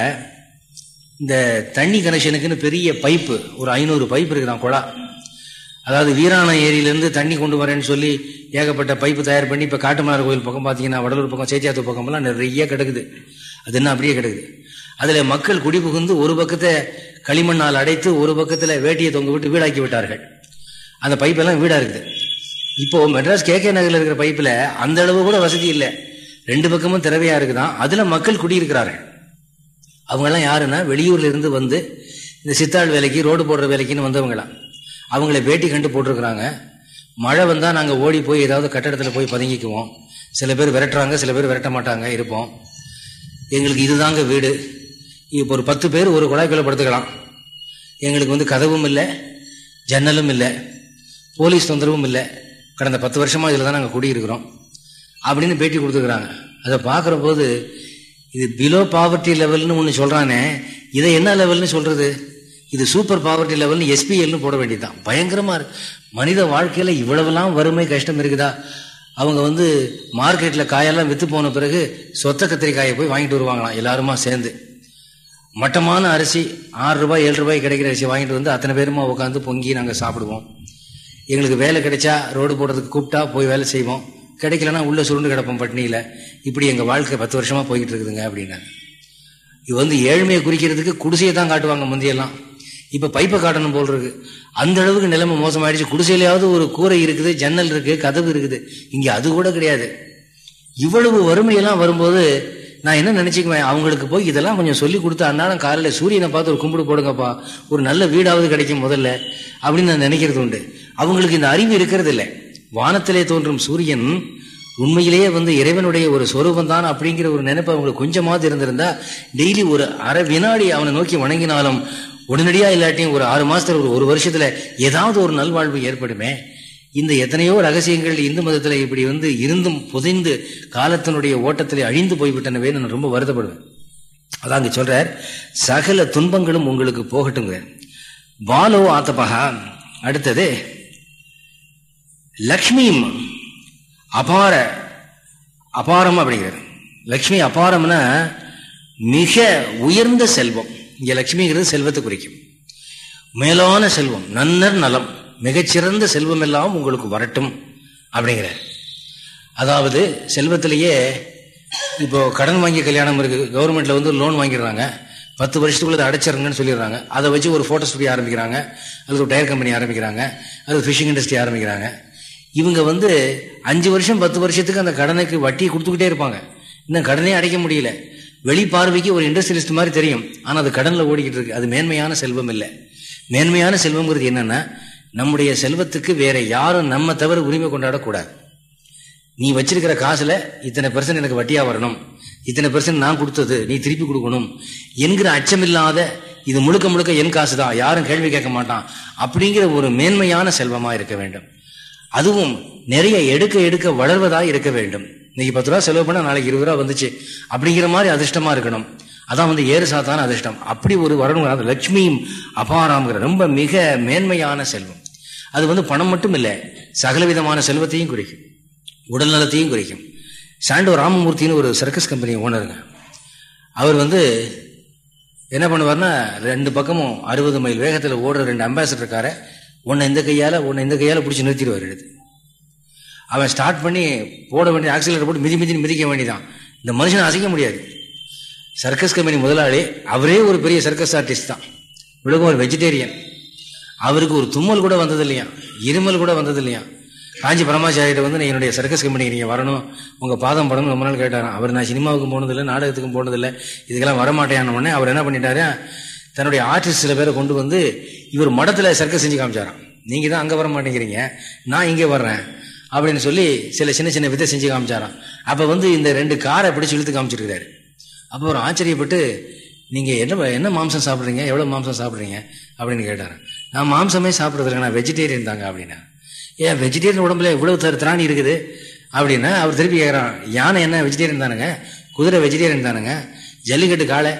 A: இந்த தண்ணி கனெக்ஷனுக்குன்னு பெரிய பைப்பு ஒரு ஐநூறு பைப் இருக்குதான் குழா அதாவது வீராண ஏரியிலேருந்து தண்ணி கொண்டு வரேன்னு சொல்லி ஏகப்பட்ட பைப்பு தயார் பண்ணி இப்போ காட்டுமன்னார் கோயில் பக்கம் பார்த்தீங்கன்னா வடலூர் பக்கம் சேத்தியாத்து பக்கம்லாம் நிறைய கிடக்குது அது என்ன அப்படியே கிடக்குது அதில் மக்கள் குடிபுகுந்து ஒரு பக்கத்தை களிமண்ணால் அடைத்து ஒரு பக்கத்தில் வேட்டியை தொங்க விட்டு வீடாக்கி விட்டார்கள் அந்த பைப்பெல்லாம் வீடாக இருக்குது இப்போ மெட்ராஸ் கே கே நகரில் இருக்கிற பைப்பில் அந்த அளவு கூட வசதி இல்லை ரெண்டு பக்கமும் திறவையாக இருக்குதான் அதில் மக்கள் குடியிருக்கிறார்கள் அவங்கெல்லாம் யாருன்னா வெளியூர்ல இருந்து வந்து இந்த சித்தாள் வேலைக்கு ரோடு போடுற வேலைக்குன்னு வந்தவங்களாம் அவங்கள வேட்டி கண்டு போட்டிருக்கிறாங்க மழை வந்தால் நாங்கள் ஓடி போய் ஏதாவது கட்டடத்தில் போய் பதுங்கிக்குவோம் சில பேர் விரட்டுறாங்க சில பேர் விரட்ட மாட்டாங்க இருப்போம் எங்களுக்கு இதுதாங்க வீடு இப்போ ஒரு பத்து பேர் ஒரு குழாய்க்குள்ளே படுத்துக்கலாம் எங்களுக்கு வந்து கதவும் இல்லை ஜன்னலும் இல்லை போலீஸ் தொந்தரவும் இல்லை கடந்த பத்து வருஷமாக இதில் தான் நாங்கள் குடியிருக்கிறோம் அப்படின்னு பேட்டி கொடுத்துருக்குறாங்க அதை பார்க்குற போது இது பிலோ பாவர்ட்டி லெவல்னு ஒன்று சொல்கிறானே இதை என்ன லெவல்னு சொல்கிறது இது சூப்பர் பாவர்ட்டி லெவல் எஸ்பிஎல்னு போட வேண்டியதுதான் பயங்கரமா இருக்கு மனித வாழ்க்கையில இவ்வளவுலாம் வறுமை கஷ்டம் இருக்குதா அவங்க வந்து மார்க்கெட்ல காயெல்லாம் வித்து போன பிறகு சொத்த கத்திரிக்காயை போய் வாங்கிட்டு வருவாங்களாம் எல்லாருமா சேர்ந்து மட்டமான அரிசி ஆறு ரூபாய் ஏழு ரூபாய் கிடைக்கிற அரிசி வாங்கிட்டு வந்து அத்தனை பேருமா உட்காந்து பொங்கி நாங்கள் சாப்பிடுவோம் எங்களுக்கு வேலை கிடைச்சா ரோடு போடுறதுக்கு கூப்பிட்டா போய் வேலை செய்வோம் கிடைக்கலன்னா உள்ள சுருண்டு கிடப்போம் பட்னியில் இப்படி எங்கள் வாழ்க்கை பத்து வருஷமாக போய்கிட்டு இருக்குதுங்க அப்படின்னா இது வந்து ஏழ்மையை குறிக்கிறதுக்கு குடிசையை தான் காட்டுவாங்க முந்தையெல்லாம் இப்போ பைப்பை காட்டணும் போல் இருக்கு அந்த அளவுக்கு நிலைமை மோசமாயிடுச்சு குடிசையிலாவது ஒரு கூரை இருக்குது ஜன்னல் இருக்கு கதவு இருக்குது இங்கே அது கூட கிடையாது இவ்வளவு வறுமையெல்லாம் வரும்போது நான் என்ன நினைச்சுக்குவேன் அவங்களுக்கு போய் இதெல்லாம் கொஞ்சம் சொல்லி கொடுத்து அன்னாலும் காலையில் சூரியனை பார்த்து ஒரு கும்பிடு போடுங்கப்பா ஒரு நல்ல வீடாவது கிடைக்கும் முதல்ல அப்படின்னு நான் நினைக்கிறது உண்டு அவங்களுக்கு இந்த அறிவு இருக்கிறது இல்லை வானத்திலே தோன்றும் சூரியன் உண்மையிலேயே வந்து இறைவனுடைய ஒரு சொரூபம் தான் அப்படிங்கிற ஒரு நினைப்பு அவங்களுக்கு கொஞ்சமாவது இருந்திருந்தா டெய்லி ஒரு அரை வினாடி அவனை நோக்கி வணங்கினாலும் உடனடியா இல்லாட்டியும் ஒரு ஆறு மாசத்துல ஒரு ஒரு வருஷத்துல ஏதாவது ஒரு நல்வாழ்வு ஏற்படுமே இந்த எத்தனையோ ரகசியங்கள் இந்து மதத்துல இப்படி வந்து இருந்தும் புதைந்து காலத்தினுடைய ஓட்டத்திலே அழிந்து போய்விட்டனவே நான் ரொம்ப வருத்தப்படுவேன் அதான் அங்க சொல்றார் சகல துன்பங்களும் உங்களுக்கு போகட்டுங்க பாலோ ஆத்தபகா அடுத்தது லக்ஷ்மியும் அபார அபாரம் அப்படிங்கிறார் லக்ஷ்மி அபாரம்னா மிக உயர்ந்த செல்வம் இங்கே லட்சுமிங்கிறது செல்வத்தை குறிக்கும் மேலான செல்வம் நன்னர் நலம் மிகச்சிறந்த செல்வம் எல்லாம் உங்களுக்கு வரட்டும் அப்படிங்கிற அதாவது செல்வத்திலேயே இப்போ கடன் வாங்கி கல்யாணம் இருக்கு கவர்மெண்ட்ல வந்து லோன் வாங்கிடுறாங்க பத்து வருஷத்துக்குள்ள அடைச்சிருங்கன்னு சொல்லிடுறாங்க அதை வச்சு ஒரு ஃபோட்டோ ஸ்டுடியோ ஆரம்பிக்கிறாங்க அது ஒரு டயர் கம்பெனி ஆரம்பிக்கிறாங்க அது ஃபிஷிங் இண்டஸ்ட்ரி ஆரம்பிக்கிறாங்க இவங்க வந்து அஞ்சு வருஷம் பத்து வருஷத்துக்கு அந்த கடனுக்கு வட்டி கொடுத்துக்கிட்டே இருப்பாங்க இன்னும் கடனே அடைக்க முடியல வெளிப்பார்வைக்கு ஒரு இண்டஸ்ட்ரியலிஸ்ட் மாதிரி தெரியும் ஆனால் அது கடனில் ஓடிக்கிட்டு இருக்கு அது மேன்மையான செல்வம் இல்லை மேன்மையான செல்வங்கிறது என்னன்னா நம்முடைய செல்வத்துக்கு வேற யாரும் நம்ம தவிர உரிமை கொண்டாடக்கூடாது நீ வச்சிருக்கிற காசுல இத்தனை பெர்சன்ட் எனக்கு வட்டியா வரணும் இத்தனை பெர்சன்ட் நான் கொடுத்தது நீ திருப்பி கொடுக்கணும் என்கிற அச்சமில்லாத இது முழுக்க முழுக்க என் காசு தான் யாரும் கேள்வி கேட்க மாட்டான் அப்படிங்கிற ஒரு மேன்மையான செல்வமா இருக்க வேண்டும் அதுவும் நிறைய எடுக்க எடுக்க வளர்வதா இருக்க வேண்டும் இன்னைக்கு பத்து ரூபா செலவு பண்ண நாளைக்கு இருபது ரூபா வந்துச்சு அப்படிங்கிற மாதிரி அதிர்ஷ்டமா இருக்கணும் அதான் வந்து ஏறு சாத்தான அதிர்ஷ்டம் அப்படி ஒரு வரணும் அந்த லட்சுமியும் அபாராம்ங்கிற ரொம்ப மிக மேன்மையான செல்வம் அது வந்து பணம் மட்டும் இல்லை சகலவிதமான செல்வத்தையும் குறிக்கும் உடல் நலத்தையும் குறிக்கும் சாண்டோ ராமமூர்த்தின்னு ஒரு சர்க்கஸ் கம்பெனி ஓனருங்க அவர் வந்து என்ன பண்ணுவார்னா ரெண்டு பக்கமும் அறுபது மைல் வேகத்தில் ஓடுற ரெண்டு அம்பாசிடர் காரை ஒன்னு இந்த கையால் ஒன்னு இந்த கையால் பிடிச்சி நிறுத்திடுவார் எடுத்து அவன் ஸ்டார்ட் பண்ணி போட வேண்டிய ஆக்சிலேட்டர் போட்டு மிதி மிதி மிதிக்க வேண்டிதான் இந்த மனுஷனை அசைக்க முடியாது சர்க்கஸ் கம்பெனி முதலாளி அவரே ஒரு பெரிய சர்க்கஸ் ஆர்டிஸ்ட் தான் விழுக்கும் ஒரு வெஜிடேரியன் அவருக்கு ஒரு தும்மல் கூட வந்தது இல்லையா இருமல் கூட வந்தது இல்லையா காஞ்சி பரமாச்சாரியிட்ட வந்து நான் என்னுடைய சர்க்கஸ் கம்பெனிக்கு நீங்கள் வரணும் உங்கள் பாதம் படணும்னு ரொம்ப நாள் கேட்டாரான் அவர் நான் சினிமாவுக்கு போனதில்லை நாடகத்துக்கும் போனதில்லை இதுக்கெல்லாம் உடனே அவர் என்ன பண்ணிட்டாரு தன்னுடைய ஆர்டிஸ்ட் சில பேரை கொண்டு வந்து இவர் மடத்தில் சர்க்கஸ் செஞ்சு காமிச்சாரான் நீங்கள் தான் அங்கே வர மாட்டேங்கிறீங்க நான் இங்கே வர்றேன் அப்படின்னு சொல்லி சில சின்ன சின்ன விதை செஞ்சு காமிச்சாராம் அப்போ வந்து இந்த ரெண்டு காரை பிடிச்சி இழுத்து காமிச்சிருக்கிறாரு அப்போ ஒரு ஆச்சரியப்பட்டு நீங்கள் என்ன என்ன மாம்சம் சாப்பிட்றீங்க எவ்வளோ மாம்சம் சாப்பிட்றீங்க அப்படின்னு கேட்டாரு நான் மாம்சமே சாப்பிட்றதுல நான் வெஜிடேரியன் தாங்க அப்படின்னா ஏன் வெஜிடேரியன் உடம்புல இவ்வளோ தர திராணி இருக்குது அப்படின்னா அவர் திருப்பி கேட்குறான் யானை என்ன வெஜிடேரியன் தானுங்க குதிரை வெஜிடேரியன் தானுங்க ஜல்லிக்கட்டு காளை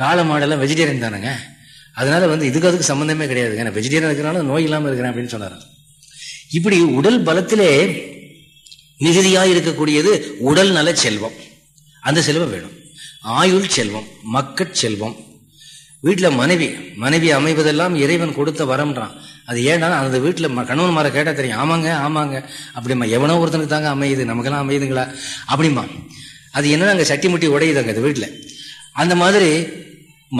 A: காளை மாடெல்லாம் வெஜிடேரியன் தானுங்க அதனால வந்து இதுக்கு அதுக்கு சம்மந்தமே கிடையாதுங்க நான் வெஜிடேரியன் இருக்கிறனால நோய் இல்லாமல் இருக்கிறேன் அப்படின்னு சொன்னார் இப்படி உடல் பலத்திலே மிகுதியாக இருக்கக்கூடியது உடல் நல செல்வம் அந்த செல்வம் வேணும் ஆயுள் செல்வம் மக்கள் செல்வம் வீட்டில் மனைவி மனைவி அமைவதெல்லாம் இறைவன் கொடுத்த வரம்ன்றான் அது ஏன்னா அந்த வீட்டில் கணவன் மாற கேட்டால் தெரியும் ஆமாங்க ஆமாங்க அப்படிம்மா எவனோ ஒருத்தனுக்கு தாங்க அமையுது நமக்கெல்லாம் அமையுதுங்களா அப்படிமா அது என்ன அங்கே சட்டி முட்டி அங்கே அந்த வீட்டில் அந்த மாதிரி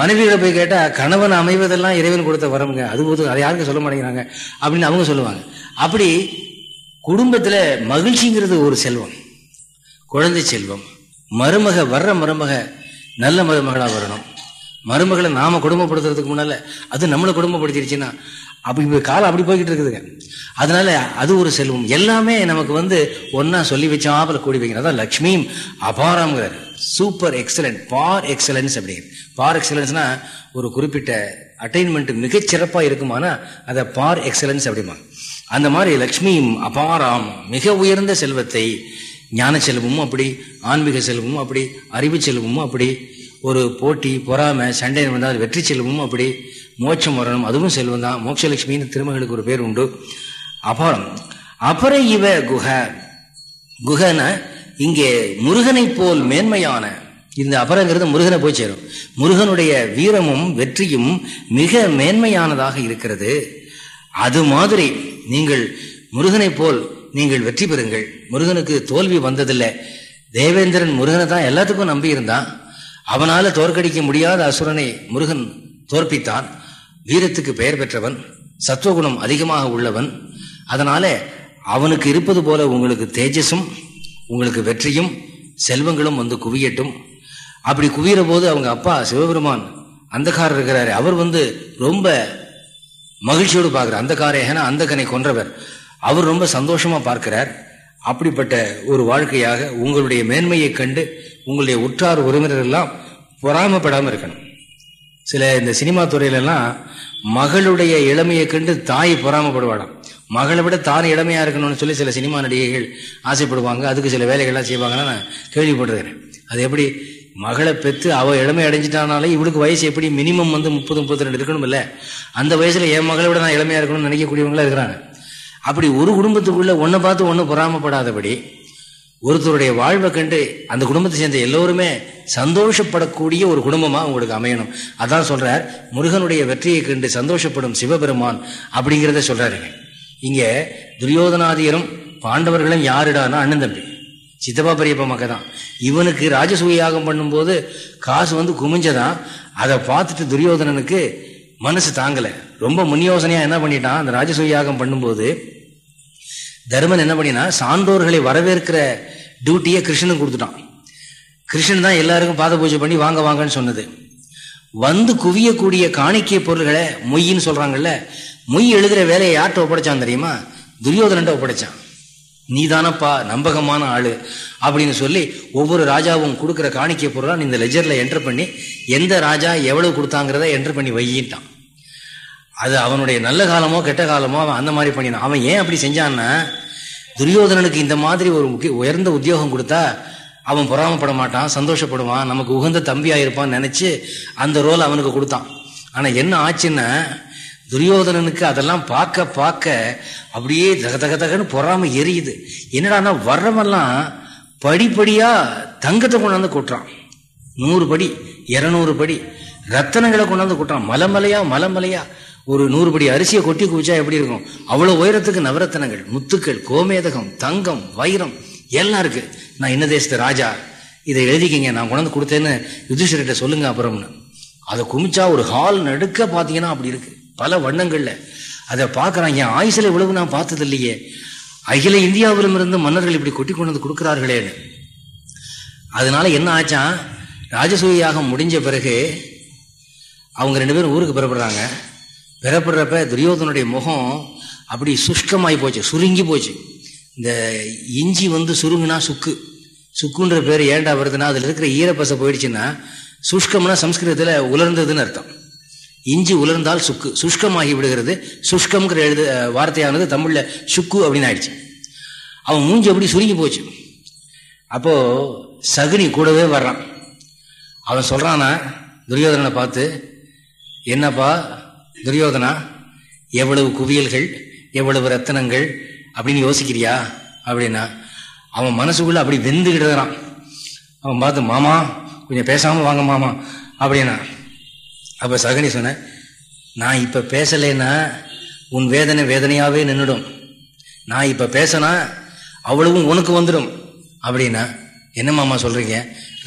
A: மனைவியிட போய் கேட்டால் கணவன் அமைவதெல்லாம் இறைவன் கொடுத்த வரம்ங்க அது போது அதை யாருக்கும் சொல்ல மாட்டேங்கிறாங்க அப்படின்னு அவங்க சொல்லுவாங்க அப்படி குடும்பத்தில் மகிழ்ச்சிங்கிறது ஒரு செல்வம் குழந்தை செல்வம் மருமக வர்ற மருமக நல்ல மருமகளாக வரணும் மருமகளை நாம குடும்பப்படுத்துறதுக்கு முன்னால அது நம்மளை குடும்பப்படுத்திடுச்சுன்னா அப்படி இப்போ காலம் அப்படி போய்கிட்டு இருக்குதுங்க அதனால அது ஒரு செல்வம் எல்லாமே நமக்கு வந்து ஒன்னா சொல்லி வச்சாப்புல கூடி வைக்கிறதா லக்ஷ்மியும் அபாரம்ங்கிறார் சூப்பர் எக்ஸலன்ட் பார் எக்ஸலன்ஸ் அப்படிங்கிற பார் எக்ஸலன்ஸ்னா ஒரு குறிப்பிட்ட அட்டைன்மெண்ட் மிகச்சிறப்பாக இருக்குமானா அதை பார் எக்ஸலன்ஸ் அப்படிமா அந்த மாதிரி லக்ஷ்மியும் அபாராம் மிக உயர்ந்த செல்வத்தை ஞான செல்வமும் அப்படி ஆன்மீக செல்வமும் அப்படி அறிவு செல்வமும் அப்படி ஒரு போட்டி பொறாமை சண்டை வந்தால் வெற்றி செல்வமும் அப்படி மோட்சம் வரணும் அதுவும் செல்வம் தான் மோட்சலட்சுமின்னு திருமகளுக்கு ஒரு பேர் உண்டு அபாரம் அபர இவ குஹ குஹன இங்கே முருகனை போல் மேன்மையான இந்த அபரங்கிறது முருகனை போய் சேரும் முருகனுடைய வீரமும் வெற்றியும் மிக மேன்மையானதாக இருக்கிறது அது மாதிரி நீங்கள் முருகனை போல் நீங்கள் வெற்றி பெறுங்கள் முருகனுக்கு தோல்வி வந்ததில்லை தேவேந்திரன் முருகனை தான் எல்லாத்துக்கும் நம்பி இருந்தான் அவனால தோற்கடிக்க முடியாத அசுரனை முருகன் தோற்பித்தான் வீரத்துக்கு பெயர் பெற்றவன் சத்துவகுணம் அதிகமாக உள்ளவன் அதனால அவனுக்கு இருப்பது போல உங்களுக்கு தேஜஸும் உங்களுக்கு வெற்றியும் செல்வங்களும் வந்து குவியட்டும் அப்படி குவியிற போது அவங்க அப்பா சிவபெருமான் அந்தகாரர் இருக்கிறாரு அவர் வந்து ரொம்ப மகிழ்ச்சியோடு பார்க்குறார் அந்த காரேகனா அந்த கனை கொன்றவர் அவர் ரொம்ப சந்தோஷமா பார்க்கிறார் அப்படிப்பட்ட ஒரு வாழ்க்கையாக உங்களுடைய மேன்மையை கண்டு உங்களுடைய உற்றார் எல்லாம் பொறாமப்படாமல் இருக்கணும் சில இந்த சினிமா துறையிலெல்லாம் மகளுடைய இளமையை கண்டு தாய் பொறாமப்படுவாடாம் மகளை விட தான் இளமையா இருக்கணும்னு சொல்லி சில சினிமா நடிகைகள் ஆசைப்படுவாங்க அதுக்கு சில வேலைகள்லாம் செய்வாங்கன்னா நான் கேள்விப்பட்டிருக்கிறேன் அது எப்படி மகளை பெற்று அவள் இளமை அடைஞ்சிட்டானாலே இவளுக்கு வயசு எப்படி மினிமம் வந்து முப்பது முப்பத்தி ரெண்டு இருக்கணும் இல்லை அந்த வயசில் என் மகளை விட நான் இளமையாக இருக்கணும்னு நினைக்கக்கூடியவங்களா இருக்கிறாங்க அப்படி ஒரு குடும்பத்துக்குள்ள ஒன்றை பார்த்து ஒன்றும் பொறாமப்படாதபடி ஒருத்தருடைய வாழ்வை கண்டு அந்த குடும்பத்தை சேர்ந்த எல்லோருமே சந்தோஷப்படக்கூடிய ஒரு குடும்பமாக உங்களுக்கு அமையணும் அதான் சொல்றார் முருகனுடைய வெற்றியை கண்டு சந்தோஷப்படும் சிவபெருமான் அப்படிங்கிறத சொல்றாருங்க இங்கே துரியோதனாதியரும் பாண்டவர்களும் யாருடானா அண்ணன் தம்பி சித்தப்பா பெரியப்ப மக்க தான் இவனுக்கு ராஜசூயாகம் யாகம் பண்ணும்போது காசு வந்து குமிஞ்சதான் அதை பார்த்துட்டு துரியோதனனுக்கு மனசு தாங்கலை ரொம்ப முன்யோசனையா என்ன பண்ணிட்டான் அந்த ராஜசூயாகம் யாகம் பண்ணும்போது தர்மன் என்ன பண்ணினா சான்றோர்களை வரவேற்கிற டியூட்டியை கிருஷ்ணன் கொடுத்துட்டான் கிருஷ்ணன் தான் எல்லாருக்கும் பாத பூஜை பண்ணி வாங்க வாங்கன்னு சொன்னது வந்து குவியக்கூடிய காணிக்கை பொருள்களை மொய்ன்னு சொல்றாங்கல்ல மொய் எழுதுற வேலையை யார்கிட்ட ஒப்படைச்சான் தெரியுமா துரியோதனன்ட்ட ஒப்படைச்சான் நீதானப்பா நம்பகமான ஆளு அப்படின்னு சொல்லி ஒவ்வொரு ராஜாவும் கொடுக்குற காணிக்கை பொருளாக இந்த லெஜரில் என்டர் பண்ணி எந்த ராஜா எவ்வளவு கொடுத்தாங்கிறத என்டர் பண்ணி வையிட்டான் அது அவனுடைய நல்ல காலமோ கெட்ட காலமோ அவன் அந்த மாதிரி பண்ணினான் அவன் ஏன் அப்படி செஞ்சான்னா துரியோதனனுக்கு இந்த மாதிரி ஒரு உயர்ந்த உத்தியோகம் கொடுத்தா அவன் பொறாமப்பட மாட்டான் சந்தோஷப்படுவான் நமக்கு உகந்த தம்பியாக இருப்பான்னு நினச்சி அந்த ரோல் அவனுக்கு கொடுத்தான் ஆனால் என்ன ஆச்சுன்னா துரியோதனனுக்கு அதெல்லாம் பார்க்க பார்க்க அப்படியே தக தக தகன்னு பொறாம எரியுது என்னடானா வர்றவெல்லாம் படிப்படியா தங்கத்தை கொண்டாந்து கூட்டுறான் நூறு படி இரநூறு படி ரத்தனங்களை கொண்டாந்து கூட்டுறான் மலமலையா மலமலையா ஒரு நூறு படி அரிசியை கொட்டி குவிச்சா எப்படி இருக்கும் அவ்வளோ உயரத்துக்கு நவரத்தனங்கள் முத்துக்கள் கோமேதகம் தங்கம் வைரம் எல்லாம் இருக்கு நான் என்ன தேசத்து ராஜா இதை எழுதிக்கிங்க நான் கொண்டாந்து கொடுத்தேன்னு யுதிஷர்கிட்ட சொல்லுங்க அப்புறம்னு அதை குமிச்சா ஒரு ஹால் நடுக்க பார்த்தீங்கன்னா அப்படி இருக்குது பல வண்ணங்கள்ல அதை பார்க்குறான் என் ஆயுசில் இவ்வளவு நான் பார்த்தது இல்லையே அகில இந்தியாவிலும் இருந்து மன்னர்கள் இப்படி கொட்டி கொண்டு வந்து கொடுக்குறார்களேன்னு அதனால என்ன ஆச்சா ராஜசூயாக முடிஞ்ச பிறகு அவங்க ரெண்டு பேரும் ஊருக்கு பிறப்படுறாங்க பிறப்படுறப்ப துரியோதனுடைய முகம் அப்படி சுஷ்கமாகி போச்சு சுருங்கி போச்சு இந்த இஞ்சி வந்து சுருங்குனா சுக்கு சுக்குன்ற பேர் ஏண்டா வருதுன்னா அதில் இருக்கிற ஈரப்பசை போயிடுச்சுன்னா சுஷ்கம்னா சம்ஸ்கிருதத்தில் உலர்ந்ததுன்னு அர்த்தம் இஞ்சி உலர்ந்தால் சுக்கு சுஷ்கமாகி விடுகிறது சுஷ்கம்ங்கிற எழுத வார்த்தையானது தமிழில் சுக்கு அப்படின்னு ஆயிடுச்சு அவன் மூஞ்சி எப்படி சுருங்கி போச்சு அப்போது சகுனி கூடவே வர்றான் அவன் சொல்கிறானா துரியோதனனை பார்த்து என்னப்பா துரியோதனா எவ்வளவு குவியல்கள் எவ்வளவு ரத்தனங்கள் அப்படின்னு யோசிக்கிறியா அப்படின்னா அவன் மனசுக்குள்ளே அப்படி வெந்துக்கிட்டு அவன் பார்த்து மாமா கொஞ்சம் பேசாமல் வாங்க மாமா அப்படின்னா அப்போ சகனி சொன்ன நான் இப்போ பேசலைன்னா உன் வேதனை வேதனையாகவே நின்றுடும் நான் இப்போ பேசினா அவ்வளவும் உனக்கு வந்துடும் அப்படின்னா என்ன மாமா சொல்கிறீங்க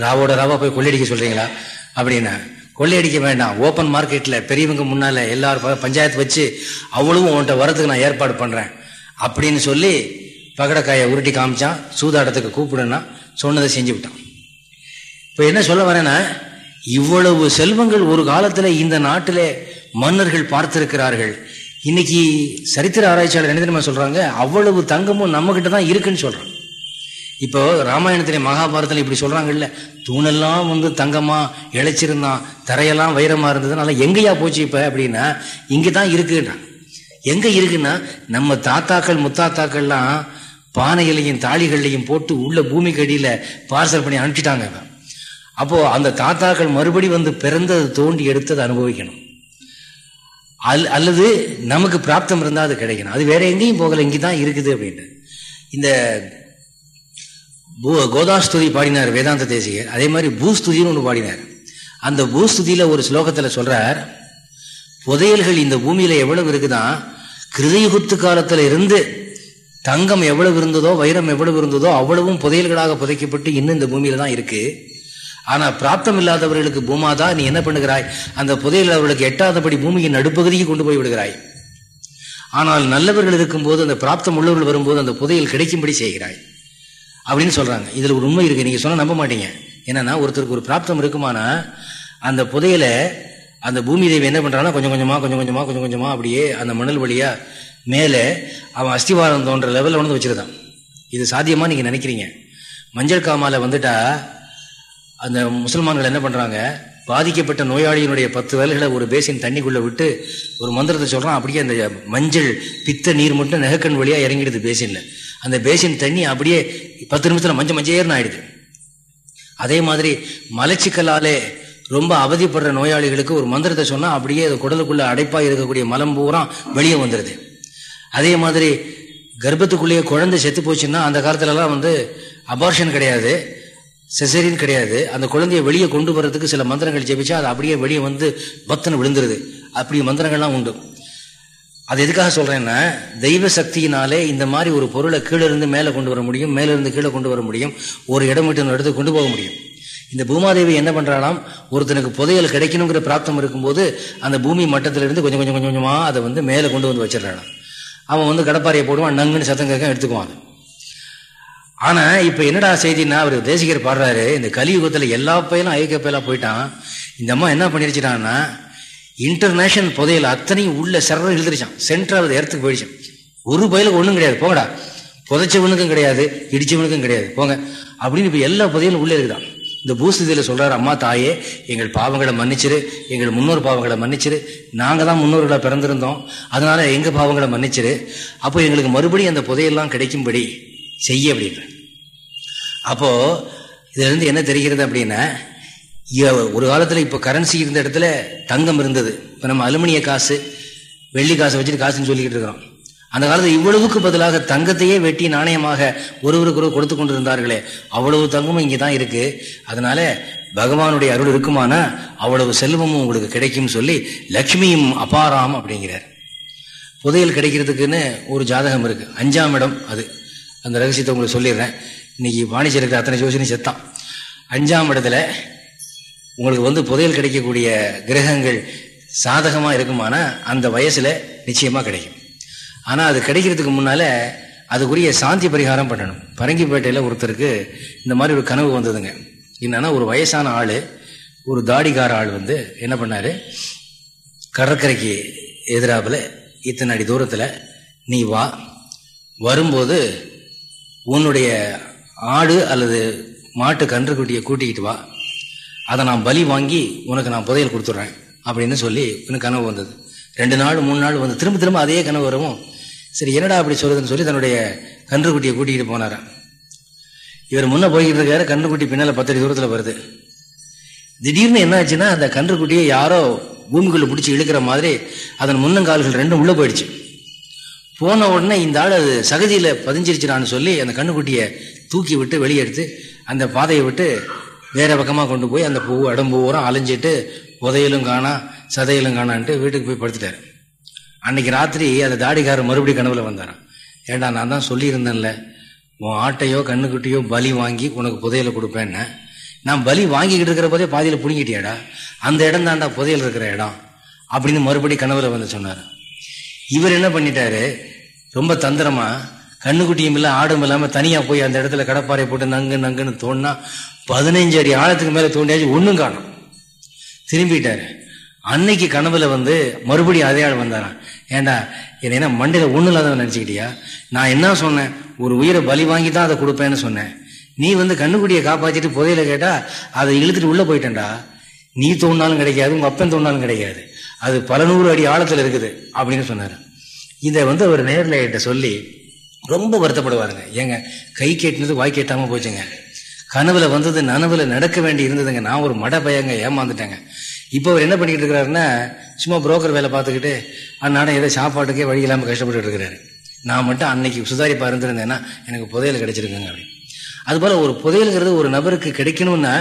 A: ராவோட ராவா போய் கொள்ளையடிக்க சொல்கிறீங்களா அப்படின்னா கொள்ளையடிக்க வேண்டாம் ஓப்பன் மார்க்கெட்டில் பெரியவங்க முன்னால் எல்லாரும் பஞ்சாயத்து வச்சு அவ்வளவும் உன்கிட்ட வரத்துக்கு நான் ஏற்பாடு பண்ணுறேன் அப்படின்னு சொல்லி பகடக்காயை உருட்டி காமிச்சான் சூதாட்டத்துக்கு கூப்பிடுன்னா சொன்னதை செஞ்சு விட்டான் இப்போ என்ன சொல்ல வரேன்னா இவ்வளவு செல்வங்கள் ஒரு காலத்தில் இந்த நாட்டிலே மன்னர்கள் பார்த்திருக்கிறார்கள் இன்னைக்கு சரித்திர ஆராய்ச்சியாளர் என்ன சொல்றாங்க அவ்வளவு தங்கமும் நம்ம கிட்ட தான் இருக்குன்னு சொல்றாங்க இப்போ ராமாயணத்திலே மகாபாரதத்தில் இப்படி சொல்றாங்கல்ல தூணெல்லாம் வந்து தங்கமா இழைச்சிருந்தான் தரையெல்லாம் வைரமா இருந்ததுனால எங்கேயா போச்சு இப்ப அப்படின்னா இங்கே தான் இருக்குன்றான் எங்க இருக்குன்னா நம்ம தாத்தாக்கள் முத்தாத்தாக்கள்லாம் பானைகளையும் தாளிகள்லையும் போட்டு உள்ள பூமிக்கு அடியில் பார்சல் பண்ணி அனுப்பிச்சிட்டாங்க அப்போ அந்த தாத்தாக்கள் மறுபடி வந்து பிறந்ததை தோண்டி அதை அனுபவிக்கணும் அல் அல்லது நமக்கு பிராப்தம் இருந்தால் அது கிடைக்கணும் அது வேற எங்கேயும் போகலை இங்கே தான் இருக்குது அப்படின்னு இந்த பூ கோதாஸ்துதி பாடினார் வேதாந்த தேசிகர் அதே மாதிரி பூஸ்துதின்னு ஒன்று பாடினார் அந்த பூஸ்துதியில் ஒரு ஸ்லோகத்தில் சொல்றார் புதையல்கள் இந்த பூமியில் எவ்வளவு இருக்குதான் கிருதயுகுத்து காலத்தில் இருந்து தங்கம் எவ்வளவு இருந்ததோ வைரம் எவ்வளவு இருந்ததோ அவ்வளவும் புதையல்களாக புதைக்கப்பட்டு இன்னும் இந்த பூமியில் தான் இருக்குது ஆனால் பிராப்தம் இல்லாதவர்களுக்கு பூமாதா நீ என்ன பண்ணுகிறாய் அந்த புதையில் அவர்களுக்கு எட்டாதபடி பூமியின் நடுப்பகுதிக்கு கொண்டு போய் விடுகிறாய் ஆனால் நல்லவர்கள் இருக்கும்போது அந்த பிராப்தம் உள்ளவர்கள் வரும்போது அந்த புதையில் கிடைக்கும்படி செய்கிறாய் அப்படின்னு சொல்கிறாங்க இதில் ஒரு உண்மை இருக்குது நீங்கள் சொன்னால் நம்ப மாட்டீங்க என்னன்னா ஒருத்தருக்கு ஒரு பிராப்தம் இருக்குமானா அந்த புதையலை அந்த பூமி தேவி என்ன பண்ணுறான்னா கொஞ்சம் கொஞ்சமாக கொஞ்சம் கொஞ்சமாக கொஞ்சம் கொஞ்சமாக அப்படியே அந்த மணல் வழியாக மேலே அவன் அஸ்திவாரம் தோன்ற லெவலில் வந்து வச்சுருந்தான் இது சாத்தியமாக நீங்கள் நினைக்கிறீங்க மஞ்சள் காமாவில் வந்துட்டா அந்த முசல்மான்கள் என்ன பண்ணுறாங்க பாதிக்கப்பட்ட நோயாளியினுடைய பத்து வேலைகளை ஒரு பேசின் தண்ணிக்குள்ளே விட்டு ஒரு மந்திரத்தை சொல்கிறான் அப்படியே அந்த மஞ்சள் பித்த நீர் மட்டும் நெகக்கண் வழியாக இறங்கிடுது பேசினில் அந்த பேசின் தண்ணி அப்படியே பத்து நிமிஷத்தில் மஞ்சள் மஞ்சேர்னு ஆயிடுது அதே மாதிரி மலச்சிக்கலாலே ரொம்ப அவதிப்படுற நோயாளிகளுக்கு ஒரு மந்திரத்தை சொன்னால் அப்படியே அது குடலுக்குள்ளே அடைப்பாக இருக்கக்கூடிய மலம் பூரா வெளியே வந்துடுது அதே மாதிரி கர்ப்பத்துக்குள்ளேயே குழந்தை செத்து போச்சுன்னா அந்த காலத்துலலாம் வந்து அபார்ஷன் கிடையாது செசரின்னு கிடையாது அந்த குழந்தையை வெளியே கொண்டு வர்றதுக்கு சில மந்திரங்கள் ஜெபிச்சா அது அப்படியே வெளியே வந்து பத்தனை விழுந்துருது அப்படி மந்திரங்கள்லாம் உண்டு அது எதுக்காக சொல்றேன்னா தெய்வ சக்தியினாலே இந்த மாதிரி ஒரு பொருளை கீழே இருந்து மேலே கொண்டு வர முடியும் மேலே இருந்து கீழே கொண்டு வர முடியும் ஒரு இடம் விட்டு இடத்துக்கு கொண்டு போக முடியும் இந்த பூமாதேவி என்ன பண்றாலாம் ஒருத்தனுக்கு புதையல் கிடைக்கணுங்கிற பிராப்தம் இருக்கும்போது அந்த பூமி மட்டத்திலிருந்து கொஞ்சம் கொஞ்சம் கொஞ்சம் கொஞ்சமா அதை வந்து மேலே கொண்டு வந்து வச்சிடறான் அவன் வந்து கடப்பாறையை போடுவான் நங்குன்னு சத்தம் எடுத்துக்குவான் ஆனா இப்ப என்னடா செய்தின்னா அவர் தேசிகர் பாடுறாரு இந்த கலியுகத்துல எல்லா பயிலும் ஐக்கிய பயிலா போயிட்டான் இந்த அம்மா என்ன பண்ணிருச்சுட்டான்னா இன்டர்நேஷனல் புதையில அத்தனையும் உள்ள சரர் எழுதிருச்சான் சென்ட்ரல் இடத்துக்கு போயிடுச்சான் ஒரு பயிலுக்கு ஒன்றும் கிடையாது போங்கடா புதைச்சவனுக்கும் கிடையாது இடிச்சவனுக்கும் கிடையாது போங்க அப்படின்னு இப்போ எல்லா புதையலும் உள்ள இருக்குதான் இந்த பூசதியில் சொல்கிறார் அம்மா தாயே எங்கள் பாவங்களை மன்னிச்சிரு எங்கள் முன்னோர் பாவங்களை மன்னிச்சிரு நாங்கள் தான் முன்னோர்களாக பிறந்திருந்தோம் அதனால் எங்கள் பாவங்களை மன்னிச்சிரு அப்போ எங்களுக்கு மறுபடியும் அந்த புதையெல்லாம் கிடைக்கும்படி செய்ய அப்படின்ற அப்போ இதுல இருந்து என்ன தெரிகிறது அப்படின்னா ஒரு காலத்தில் இப்போ கரன்சி இருந்த இடத்துல தங்கம் இருந்தது இப்போ நம்ம அலுமினிய காசு வெள்ளி காசை வச்சுட்டு காசுன்னு சொல்லிக்கிட்டு இருக்கிறோம் அந்த காலத்தில் இவ்வளவுக்கு பதிலாக தங்கத்தையே வெட்டி நாணயமாக ஒருவருக்கு கொடுத்து கொண்டிருந்தார்களே அவ்வளவு தங்கமும் இங்கே தான் இருக்கு அதனால பகவானுடைய அருள் இருக்குமானா அவ்வளவு செல்வமும் உங்களுக்கு கிடைக்கும்னு சொல்லி லக்ஷ்மியும் அபாராம் அப்படிங்கிறார் புதையல் கிடைக்கிறதுக்குன்னு ஒரு ஜாதகம் இருக்கு அஞ்சாம் இடம் அது அந்த ரகசியத்தை உங்களுக்கு சொல்லிடுறேன் இன்னைக்கு இருக்கிற அத்தனை ஜோசினி செத்தான் அஞ்சாம் இடத்துல உங்களுக்கு வந்து புதையல் கிடைக்கக்கூடிய கிரகங்கள் சாதகமாக இருக்குமானா அந்த வயசில் நிச்சயமாக கிடைக்கும் ஆனால் அது கிடைக்கிறதுக்கு முன்னால் அதுக்குரிய சாந்தி பரிகாரம் பண்ணணும் பரங்கிப்பேட்டையில் ஒருத்தருக்கு இந்த மாதிரி ஒரு கனவு வந்ததுங்க என்னன்னா ஒரு வயசான ஆள் ஒரு தாடிகார ஆள் வந்து என்ன பண்ணார் கடற்கரைக்கு எதிராப்பில் இத்தனை அடி தூரத்தில் நீ வா வரும்போது உன்னுடைய ஆடு அல்லது மாட்டு கன்றுக்குட்டியை கூட்டிக்கிட்டு வா அதை நான் பலி வாங்கி உனக்கு நான் புதையல் கொடுத்துட்றேன் அப்படின்னு சொல்லி உனக்கு கனவு வந்தது ரெண்டு நாள் மூணு நாள் வந்து திரும்ப திரும்ப அதே கனவு வரவும் சரி என்னடா அப்படி சொல்லுதுன்னு சொல்லி தன்னுடைய கன்றுக்குட்டியை கூட்டிகிட்டு போனாரான் இவர் முன்னே போய்கிட்டு இருக்காரு கன்றுக்குட்டி பின்னால் பத்தடி தூரத்தில் வருது திடீர்னு என்ன ஆச்சுன்னா அந்த கன்றுக்குட்டியை யாரோ பூமிக்குள்ளே பிடிச்சி இழுக்கிற மாதிரி அதன் முன்னங்கால்கள் ரெண்டும் உள்ளே போயிடுச்சு போன உடனே இந்த ஆள் அது சகதியில் பதிஞ்சிருச்சிடான்னு சொல்லி அந்த கண்ணுக்குட்டியை தூக்கி விட்டு வெளியே எடுத்து அந்த பாதையை விட்டு வேற பக்கமாக கொண்டு போய் அந்த பூ இடம் ஊரம் அலைஞ்சிட்டு உதையிலும் காணா சதையிலும் காணான்ட்டு வீட்டுக்கு போய் படுத்துட்டாரு அன்னைக்கு ராத்திரி அந்த தாடிக்காரர் மறுபடி கனவுல வந்தாரான் ஏண்டா நான் தான் சொல்லியிருந்தேன்ல உன் ஆட்டையோ கண்ணுக்குட்டியோ பலி வாங்கி உனக்கு புதையில கொடுப்பேன்னு நான் பலி வாங்கிக்கிட்டு இருக்கிற போதே பாதியில் புடுங்கிட்டியாடா அந்த இடம் தாண்டா புதையில் இருக்கிற இடம் அப்படின்னு மறுபடி கனவுல வந்து சொன்னார் இவர் என்ன பண்ணிட்டாரு ரொம்ப தந்திரமா கண்ணுக்குட்டியும் இல்லை ஆடும் இல்லாமல் தனியாக போய் அந்த இடத்துல கடப்பாறை போட்டு நங்கு நங்குன்னு தோணுனா பதினைஞ்சு அடி ஆழத்துக்கு மேலே தோண்டியாச்சு ஒன்றும் காணும் திரும்பிட்டாரு அன்னைக்கு கனவுல வந்து மறுபடியும் அதே ஆள் வந்தாரான் ஏண்டா என்ன மண்டையில் ஒன்றும் இல்லாத நினச்சிக்கிட்டியா நான் என்ன சொன்னேன் ஒரு உயிரை பலி வாங்கி தான் அதை கொடுப்பேன்னு சொன்னேன் நீ வந்து கண்ணுக்குடியை காப்பாற்றிட்டு புதையில கேட்டால் அதை இழுத்துட்டு உள்ளே போயிட்டேன்டா நீ தோணாலும் கிடைக்காது உங்கள் அப்பன் தோணாலும் கிடைக்காது அது பல நூறு அடி ஆழத்தில் இருக்குது அப்படின்னு சொன்னார் இதை வந்து அவர் நேரில் என்கிட்ட சொல்லி ரொம்ப வருத்தப்படுவாருங்க ஏங்க கை கேட்டினது வாய் கேட்டாமல் போச்சுங்க கனவுல வந்தது நனவுல நடக்க வேண்டி இருந்ததுங்க நான் ஒரு மட பையங்க ஏமாந்துட்டேங்க இப்போ அவர் என்ன பண்ணிக்கிட்டு இருக்கிறாருன்னா சும்மா புரோக்கர் வேலை பார்த்துக்கிட்டு அன்னாட ஏதோ சாப்பாட்டுக்கே வழி இல்லாமல் கஷ்டப்பட்டு இருக்கிறாரு நான் மட்டும் அன்னைக்கு சுதாரிப்பா இருந்திருந்தேன்னா எனக்கு புதையல் கிடைச்சிருக்குங்க அப்படின்னு அதுபோல் ஒரு புதையலுங்கிறது ஒரு நபருக்கு கிடைக்கணும்னா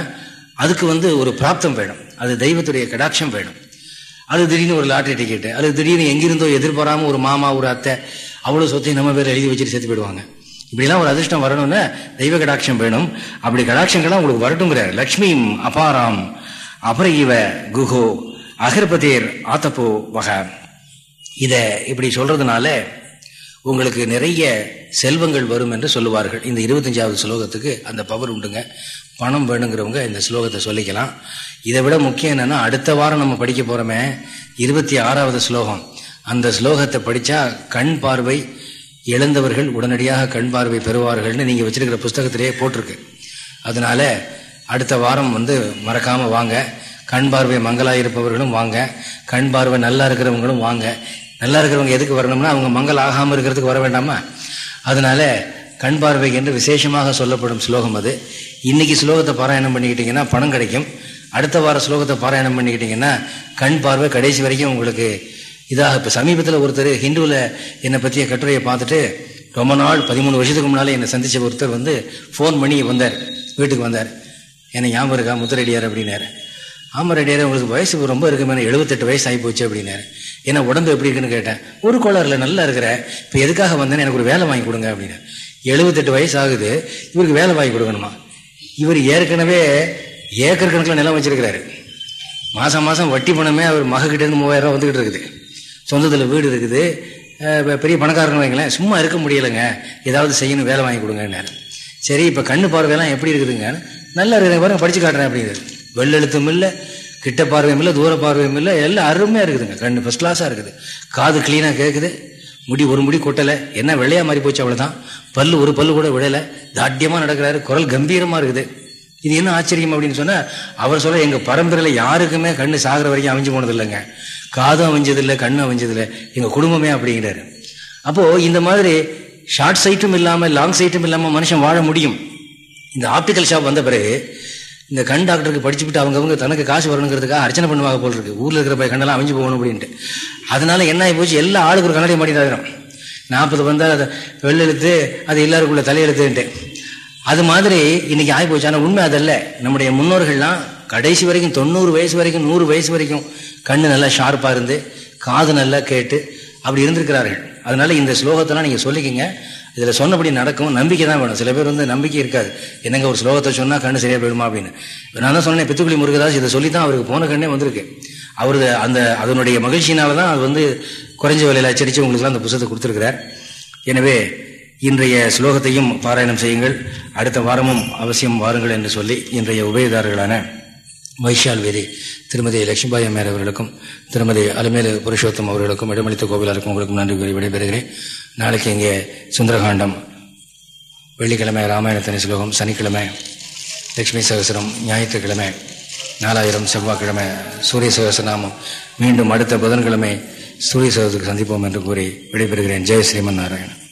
A: அதுக்கு வந்து ஒரு பிராப்தம் வேணும் அது தெய்வத்துடைய கடாட்சம் வேணும் அது திடீர்னு ஒரு லாட்ரி டிக்கெட்டு அது திடீர்னு எங்கிருந்தோ எதிர்பாராமல் ஒரு மாமா ஒரு அத்தை அவ்வளோ சொத்தையும் நம்ம பேர் எழுதி வச்சுட்டு சேர்த்து போயிடுவாங்க இப்படிலாம் ஒரு அதிர்ஷ்டம் வரணும்னு தெய்வ கடாட்சம் வேணும் அப்படி கடாட்சங்கள்லாம் உங்களுக்கு வரட்டுங்கிறார் லக்ஷ்மி அபாராம் அபர இவ குஹோ அகர்பதேர் ஆத்தப்போ வக இதை இப்படி சொல்றதுனால உங்களுக்கு நிறைய செல்வங்கள் வரும் என்று சொல்லுவார்கள் இந்த இருபத்தஞ்சாவது ஸ்லோகத்துக்கு அந்த பவர் உண்டுங்க பணம் வேணுங்கிறவங்க இந்த ஸ்லோகத்தை சொல்லிக்கலாம் இதை விட முக்கியம் என்னன்னா அடுத்த வாரம் நம்ம படிக்க போறோமே இருபத்தி ஆறாவது ஸ்லோகம் அந்த ஸ்லோகத்தை படிச்சா கண் பார்வை இழந்தவர்கள் உடனடியாக கண் பார்வை பெறுவார்கள்னு நீங்க வச்சிருக்கிற புஸ்தகத்திலேயே போட்டிருக்கு அதனால அடுத்த வாரம் வந்து மறக்காம வாங்க கண் பார்வை மங்களா இருப்பவர்களும் வாங்க கண் பார்வை நல்லா இருக்கிறவங்களும் வாங்க நல்லா இருக்கிறவங்க எதுக்கு வரணும்னா அவங்க மங்கள் ஆகாமல் இருக்கிறதுக்கு வர வேண்டாமா அதனால கண் பார்வைக்கு என்று விசேஷமாக சொல்லப்படும் ஸ்லோகம் அது இன்னைக்கு ஸ்லோகத்தை பாராயணம் பண்ணிக்கிட்டீங்கன்னா பணம் கிடைக்கும் அடுத்த வார ஸ்லோகத்தை பாராயணம் பண்ணிக்கிட்டீங்கன்னா கண் பார்வை கடைசி வரைக்கும் உங்களுக்கு இதாக இப்போ சமீபத்தில் ஒருத்தர் ஹிந்துவில் என்னை பற்றிய கட்டுரையை பார்த்துட்டு ரொம்ப நாள் பதிமூணு வருஷத்துக்கு முன்னால் என்னை சந்தித்த ஒருத்தர் வந்து ஃபோன் பண்ணி வந்தார் வீட்டுக்கு வந்தார் என்னை ஞாபகம் இருக்கா முத்துரடியார் அப்படின்னாரு ஆமரடியார் ரெடியார் உங்களுக்கு வயசு ரொம்ப இருக்குமே எழுபத்தெட்டு வயசு ஆகி போச்சு அப்படின்னாரு ஏன்னா உடம்பு எப்படி இருக்குன்னு கேட்டேன் ஒரு கோளாறுல நல்லா இருக்கிற இப்போ எதுக்காக வந்தேன்னு எனக்கு ஒரு வேலை வாங்கி கொடுங்க அப்படின்னு எழுபத்தெட்டு வயசு ஆகுது இவருக்கு வேலை வாங்கி கொடுக்கணுமா இவர் ஏற்கனவே ஏக்கர் கணக்கில் நிலம் வச்சிருக்கிறாரு மாதம் மாதம் வட்டி பணமே அவர் மகக்கிட்டேருந்து மூவாயிரம் ரூபா வந்துக்கிட்டு இருக்குது சொந்தத்தில் வீடு இருக்குது பெரிய பணக்காரங்க வைங்களேன் சும்மா இருக்க முடியலைங்க ஏதாவது செய்யணும் வேலை வாங்கி கொடுங்கன்னு சரி இப்போ கண்ணு பார்வையெல்லாம் எப்படி இருக்குதுங்க நல்லா இருக்குது பாருங்க படித்து காட்டுறேன் அப்படிங்கிறது வெள்ளெழுத்தும் இல்லை கிட்ட பார்வையும் இல்லை தூர பார்வையும் இல்லை எல்லாம் அருமையாக இருக்குதுங்க கண்ணு ஃபஸ்ட் கிளாஸாக இருக்குது காது க்ளீனாக கேட்குது முடி ஒரு முடி கொட்டலை என்ன வெள்ளையாக மாறி போச்சு அவ்வளோதான் பல்லு ஒரு பல்லு கூட விடலை தாட்டியமாக நடக்கிறாரு குரல் கம்பீரமாக இருக்குது இது என்ன ஆச்சரியம் அப்படின்னு சொன்னா அவர் சொல்ல எங்க பரம்பரையில யாருக்குமே கண்ணு சாகிற வரைக்கும் அமைஞ்சு போனது இல்லைங்க காதும் அமைஞ்சதில்லை கண்ணு அமைஞ்சதில்லை எங்க குடும்பமே அப்படிங்கிறாரு அப்போ இந்த மாதிரி ஷார்ட் சைட்டும் இல்லாம லாங் சைட்டும் இல்லாம மனுஷன் வாழ முடியும் இந்த ஆப்டிக்கல் ஷாப் வந்த பிறகு இந்த கண் டாக்டருக்கு படிச்சுவிட்டு அவங்க அவங்க தனக்கு காசு வரணுங்கிறதுக்காக அர்ச்சனை பண்ணுவாங்க போல் இருக்கு ஊர்ல இருக்கிற கண்ணெல்லாம் அமைஞ்சு போகணும் அப்படின்ட்டு அதனால என்ன ஆகி போச்சு எல்லா ஆளுக்கு ஒரு கண்ணாடி மாட்டி தவிரம் நாற்பது வந்தால் அதை வெள்ளெழுத்து அது எல்லாருக்குள்ள தலையெழுத்துன்ட்டு அது மாதிரி இன்னைக்கு ஆகி போச்சு ஆனால் உண்மை அதல்ல நம்முடைய முன்னோர்கள்லாம் கடைசி வரைக்கும் தொண்ணூறு வயசு வரைக்கும் நூறு வயசு வரைக்கும் கண்ணு நல்லா ஷார்ப்பாக இருந்து காது நல்லா கேட்டு அப்படி இருந்திருக்கிறார்கள் அதனால இந்த ஸ்லோகத்தெல்லாம் நீங்கள் சொல்லிக்கிங்க இதில் சொன்னபடி நடக்கும் நம்பிக்கை தான் வேணும் சில பேர் வந்து நம்பிக்கை இருக்காது என்னங்க ஒரு ஸ்லோகத்தை சொன்னால் கண்ணு சரியாக போயிடுமா அப்படின்னு நான் தான் சொன்னேன் பித்துக்குளி முருகதாஸ் இதை சொல்லி தான் அவருக்கு போன கண்ணே வந்திருக்கு அவரது அந்த அதனுடைய மகிழ்ச்சியினால தான் அது வந்து குறைஞ்ச விலையில் அச்சடித்து உங்களுக்குலாம் அந்த புத்தகத்தை கொடுத்துருக்கிறார் எனவே இன்றைய ஸ்லோகத்தையும் பாராயணம் செய்யுங்கள் அடுத்த வாரமும் அவசியம் வாருங்கள் என்று சொல்லி இன்றைய உபயதாரர்களான வைஷால் வேதி திருமதி லட்சுமிபாய் அம்மையார் அவர்களுக்கும் திருமதி அலமேலு புருஷோத்தம் அவர்களுக்கும் இடமளித்த கோவிலாருக்கும் உங்களுக்கும் நன்றி கூறி விடைபெறுகிறேன் நாளைக்கு இங்கே சுந்தரகாண்டம் வெள்ளிக்கிழமை ராமாயணத்தனி ஸ்லோகம் சனிக்கிழமை லட்சுமி சகசரம் ஞாயிற்றுக்கிழமை நாலாயிரம் செவ்வாய்க்கிழமை சூரிய சகசரநாமம் மீண்டும் அடுத்த புதன்கிழமை சூரிய சகசருக்கு சந்திப்போம் என்று கூறி விடைபெறுகிறேன் ஜெய் ஸ்ரீமன் நாராயணன்